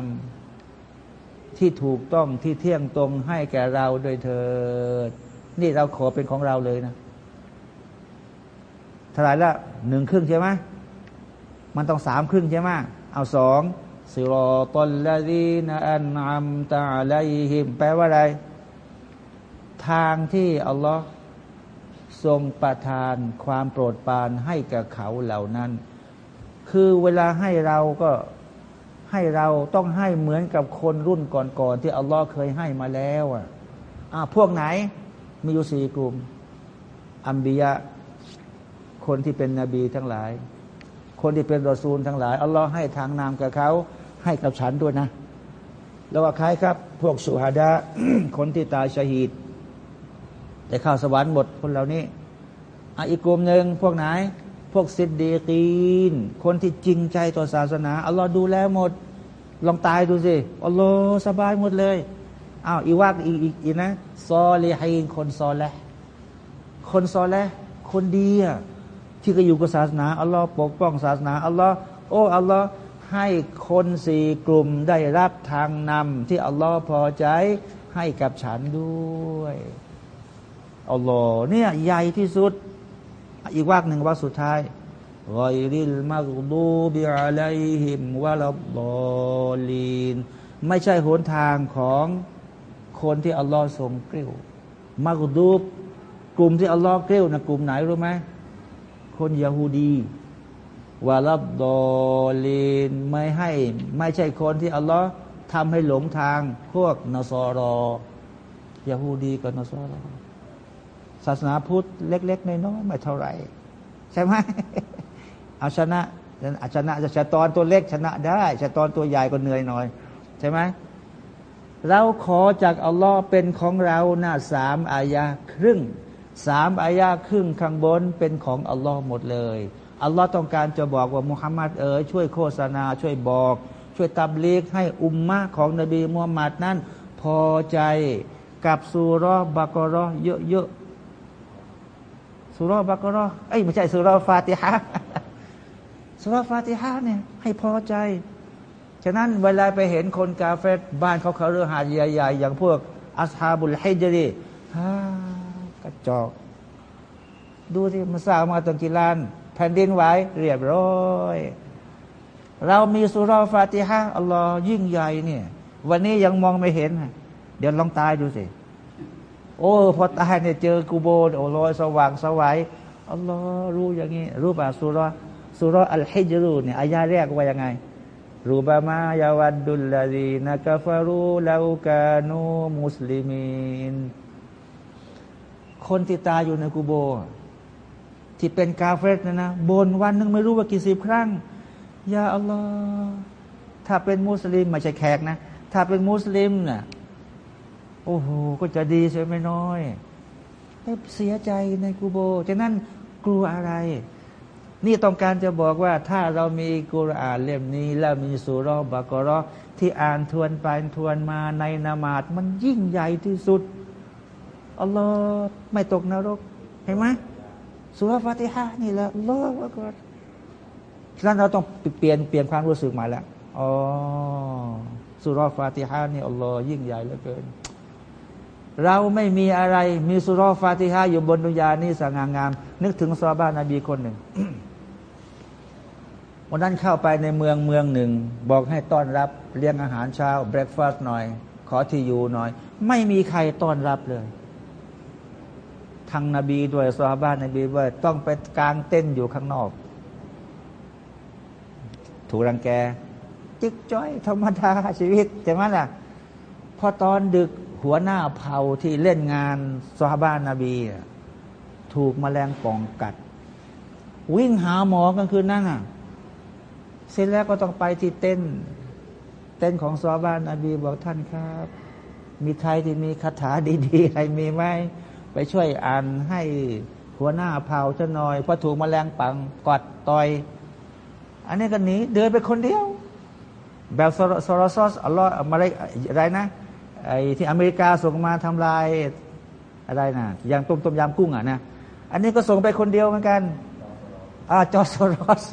ำที่ถูกต้องที่เที่ยงตรงให้แก่เราโดยเถิดนี่เราขอเป็นของเราเลยนะทลายละหนึ่งครึ่งใช่ไหมมันต้องสามครึ่งใช่ไหมเอาสองสิรอตลลดีนอันอัมตาลยฮิมแปลว่าอะไร ทางที่อัลลอฮ์ทรงประทานความโปรดปรานให้กับเขาเหล่านั้น คือเวลาให้เราก็ให้เราต้องให้เหมือนกับคนรุ่นก่อนๆที่อัลลอฮ์เคยให้มาแล้วอะพวกไหนมีอยู่สี่กลุ่ม อัมบียะ คนที่เป็นนบีทั้งหลาย คนที่เป็นรอซูลทั้งหลายอัลลอฮ์ให้ทางนามกับเขา ให้กับฉันด้วยนะ แล้วว่าใครครับ พวกสุฮาดะคนที่ตายชาฮีดแต่ข้าวสวรรค์หมดคนเหล่านี้ออีกกลุ่มหนึ่งพวกไหน พวกซิดดีกีน คนที่จริงใจต่อศาสนาอัลลอฮ์ดูแลหมด ลองตายดูสิอัลลอฮ์สบายหมดเลยอ้าวอีว่าอีกอีกนะซอเลฮีนคนซอแลคนซอแลคนดีอะที่ก็อยู่กับศาสนาอัลลอฮ์ปกป้องศาสนาอัลลอฮ์โอ้อัลลอฮ์ให้คนสี่กลุ่มได้รับทางนำที่อัลลอฮ์พอใจให้กับฉันด้วยอัลลอฮ์เนี่ยใหญ่ที่สุด อีกว่าหนึ่งว่าสุดท้ายรอยริลมาดูบิอาลัยฮิมวะลบอลีน ไม่ใช่หนทางของคนที่อัลลอฮ์ทรงเกลียวมาดูบกลุ่มที่อัลลอฮ์เกลียวนะกลุ่มไหนรู้ไหมคนยาฮูดีวาลับดอลีนไม่ให้ ไม่ใช่คนที่อัลลอฮ์ทำให้หลงทางพวกนสอรอยาฮูดีกับนสอรอ ศาสนาพุทธเล็ก ๆ น้อยๆไม่เท่าไหร่ ใช่ไหมเอาชนะอาชนะจะชะตอนตัวเล็กชนะได้ชะตอนตัวใหญ่ก็เหนื่อยหน่อย ใช่ไหมเราขอจากอัลลอฮ์เป็นของเราหน้าสามอายาครึ่งสามอายาครึ่งข้างบนเป็นของอัลลอฮ์หมดเลยอัลลอฮ์ต้องการจะบอกว่ามุฮัมมัดเอ๋ยช่วยโฆษณา ช่วยบอก ช่วยตับเลีกให้อุมมะของนบีมุฮัมมัดนั้น พอใจกับสุรอบากรอเยอะๆ สุรบากรอเอ้ยไม่ใช่สุรฟาติฮะสุรฟาติฮะเนี่ย ให้พอใจ ฉะนั้นเวลาไปเห็นคนกาเฟตบ้านเขาเขาเรือหาดใหญ่ๆ อย่างพวกอัสฮาบุลฮิจรีฮ่ากระจอก ดูที่มาสร้างมาตรงกิลาน แผ่นดินไหวเรียบร้อยเรามีสุรฟาติฮะอัลลอฮ์ยิ่งใหญ่เนี่ย วันนี้ยังมองไม่เห็น เดี๋ยวลองตายดูสิ โอ้ พอตายเนี่ยเจอกูโบนโอ้ลอยสว่างสวัยอัลลอฮ์รู้อย่างนี้ รู้ป่ะสุรสุรอัลฮิจรูเนี่ยอายาแรกว่ายังไงรูบามายาวัดดุลลาดีนักฟารูลาวกานูมุสลิมินคนที่ตายอยู่ในกูโบ ที่เป็นกาเฟสนะนะบนวันนึงไม่รู้ว่ากี่สิบครั้งยาอัลลอฮ์ถ้าเป็นมุสลิมไม่ใช่แขกนะ ถ้าเป็นมุสลิมนะ่ะ โอ้โหก็จะดีใช่ไหมน้อยเสียใจในกูโบฉะนั้นกลัวอะไร นี่ต้องการจะบอกว่าถ้าเรามีกุรอานเล่มนี้ แล้วมีสุรบากรอที่อ่านทวนไปทวนมาในนามาดมันยิ่งใหญ่ที่สุดอัลลอฮ์ไม่ตกนรก เห็นไหมสุรฟาติฮะนี่แหละอัลลอฮ์ว่าก่อนฉะนั้นเราต้องเปลี่ยนเปลี่ยนความรู้สึกมาแล้วอ๋อสุรฟาติฮะนี่อัลลอฮ์ยิ่งใหญ่เหลือเกิน เราไม่มีอะไรมีสุรฟาติฮะอยู่บนดุยานี่สง่างาม นึกถึงซาบ้านาบีคนหนึ่งวันนั้นเข้าไปในเมืองเมืองหนึ่ง บอกให้ต้อนรับเลี้ยงอาหารเช้าเบรกฟาสต์หน่อย ขอที่อยู่หน่อย ไม่มีใครต้อนรับเลยทางนบีด้วยซาบ้านนบีว่าต้องไปกลางเต้นอยู่ข้างนอก ถูกรังแก จิกจ้อย ธรรมดาชีวิตใช่ไหมล่ะ พอตอนดึก หัวหน้าเผ่าที่เล่นงานซาบ้านนาบี ถูกมแมลงป่องกัด วิ่งหาหมอกันคืนนั่นอะ เสร็จแล้วก็ต้องไปที่เต้น เต้นของซาบ้านนาบีบอกท่านครับ มีใครที่มีคาถาดีๆใครมีไหมไปช่วยอ่านให้หัวหน้าเผ่าจะหน่อยเพราะถูกมแมลงปังกอดต่อย อันนี้ก็หนีเดินไปคนเดียวแบบโซโรซอสอัลลอฮ์อะไรอะไรนะ ไอ้ที่อเมริกาส่งมาทำลายอะไรนะอย่างต้มต้มยำกุ้งอะนะอันนี้ก็ส่งไปคนเดียวเหมือนกันอ่าจอร์โรอส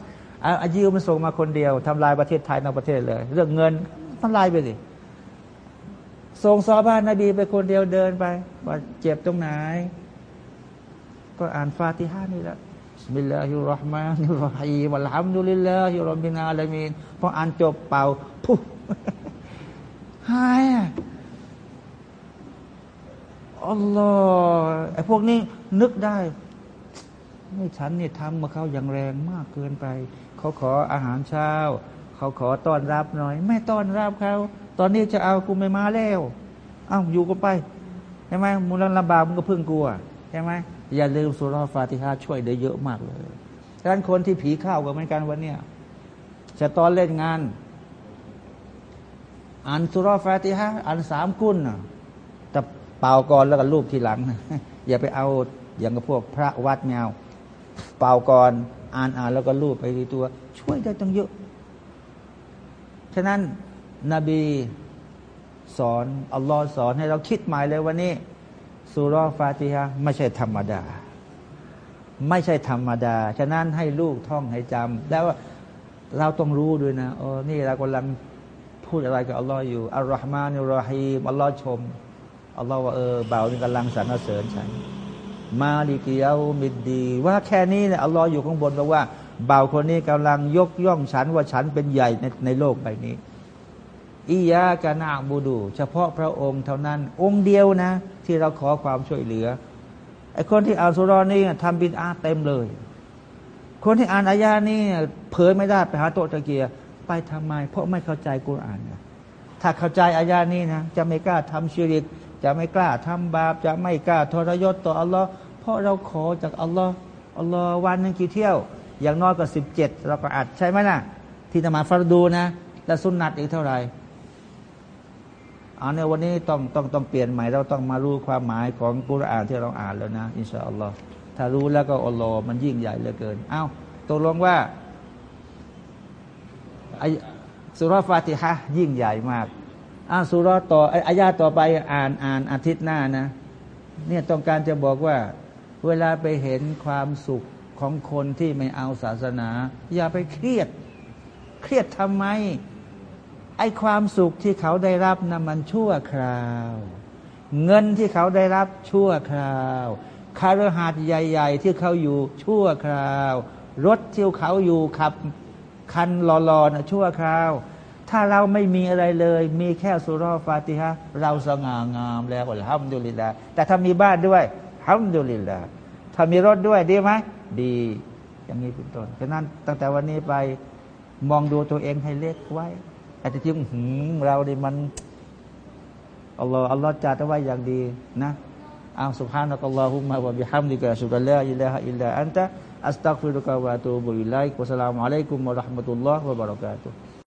อายิวมันส่งมาคนเดียวทำลายประเทศไทยนอกประเทศเลย เรื่องเงินทำลายไปสิส่งซอบ้านนบีไปคนเดียวเดินไปว่าเจ็บตรงไหน ก็อ่านฟาติฮานี่แหละบิสมิลลาฮิรราะห์มานิรราะฮีมัลฮัมดุลิลลาฮิรับบินาอัลมีนพออ่านจบเป่าปุ๊บหาย อัลลอฮ์ไอ้พวกนี้นึกได้ไม่ฉันเนี่ยทำมาเขาอย่างแรงมากเกินไป เขาขออาหารเช้า เขาขอต้อนรับหน่อย ไม่ต้อนรับเขา ตอนนี้จะเอากูไม่มาแล้วเอ้าอยู่ก็ไปใช่ไหมมูลลำบากมึงก็พึ่งกลัวใช่ไหมอย่าลืมสุรฟาติฮาช่วยได้เยอะมากเลยดังนั้นคนที่ผีเข้ากับเหมือนกันวันเนี้ยจะตอนเล่นงานอ่านสุรฟาติฮาอ่านสามกุนแต่ เป่าก่อนแล้วก็รูปทีหลัง อย่าไปเอาอย่างกับพวกพระวัดแมวเป่าก่อนอ่านอ่านแล้วก็รูปไปทีตัว ช่วยได้ตั้งเยอะ ฉะนั้นนบีสอนอัลลอฮ์สอนให้เราคิดหมายเลยวันนี้สุรฟาติฮะไม่ใช่ธรรมดา ไม่ใช่ธรรมดา ฉะนั้นให้ลูกท่องให้จำแล้วเราต้องรู้ด้วยนะโอ้นี่เรากำลังพูดอะไรกับอัลลอฮ์อยู่อัลลอฮ์มานิรฮีมอัลลอฮ์ชม อัลลอฮ์ว่าเออเบานี่กำลังสรรเสริญฉัน มาลิกิยามิดดี ว่าแค่นี้เนี่ยอัลลอฮ์อยู่ข้างบนบอกว่าเบาคนนี้กำลังยกย่องฉันว่าฉันเป็นใหญ่ในในโลกใบนี้อียากานาบูดู เฉพาะพระองค์เท่านั้น องค์เดียวนะ ที่เราขอความช่วยเหลือไอ้คนที่อ่านสุรนี่ทำบินอาเต็มเลย คนที่อ่านอายานี่เผยไม่ได้ไปหาโตตะเกียไปทำไม เพราะไม่เข้าใจกุรอานถ้าเข้าใจอายานี้นะจะไม่กล้าทำชีริก จะไม่กล้าทำบาป จะไม่กล้าทรยศต่ออัลลอฮ์เพราะเราขอจากอัลลอฮ์อัลลอฮ์วันหนึ่งกี่เที่ยว อย่างน้อยก็สิบเจ็ดเราก็อัดใช่ไหมนะ่ะ ที่นมาฟารดูนะ แล้วสุนนัตอีกเท่าไหร่อันนี้วันนี้ต้องต้องต้องเปลี่ยนใหม่เราต้องมารู้ความหมายของกุรอานที่เราอ่านแล้วนะ อินชาอัลลอฮ์ถ้ารู้แล้วก็อัลลอฮ์มันยิ่งใหญ่เหลือเกินอ้าวตกลงว่าไอสุรฟาติฮะยิ่งใหญ่มาก อาสุรต่ออายาต่อไปอ่านอ่านอาทิตย์หน้านะ เนี่ยต้องการจะบอกว่า เวลาไปเห็นความสุขของคนที่ไม่เอาศาสนา อย่าไปเครียด เครียดทำไม ไอ้ความสุขที่เขาได้รับนะมันชั่วคราว เงินที่เขาได้รับชั่วคราวคารหาดใหญ่ ๆ ที่เขาอยู่ชั่วคราว รถที่เขาอยู่ขับคันหล่อๆนะชั่วคราว ถ้าเราไม่มีอะไรเลย มีแค่สุรฟาติฮะเราสง่างามแล้วห้ามดุลิลละแต่ถ้ามีบ้านด้วยห้ามดุลิลละถ้ามีรถด้วยดีไหมดี อย่างนี้เป็นต้นฉะนั้นตั้งแต่วันนี้ไปมองดูตัวเองให้เล็กไว้อาจจะคิดหืมเราดิมันอัลลอฮ์อัลลอฮ์จัดไว้อย่างดีนะอ้าวสุภานักอัลลอฮุมะวะบิฮัมดิกะสุบะลาอิลลาฮะอิลลาอันตะอัสตัฆฟิรุกะวะตูบุอิลัยกุสลามุอะลัยกุมวะราะห์มะตุลลอฮ์วะบะเราะกาตุ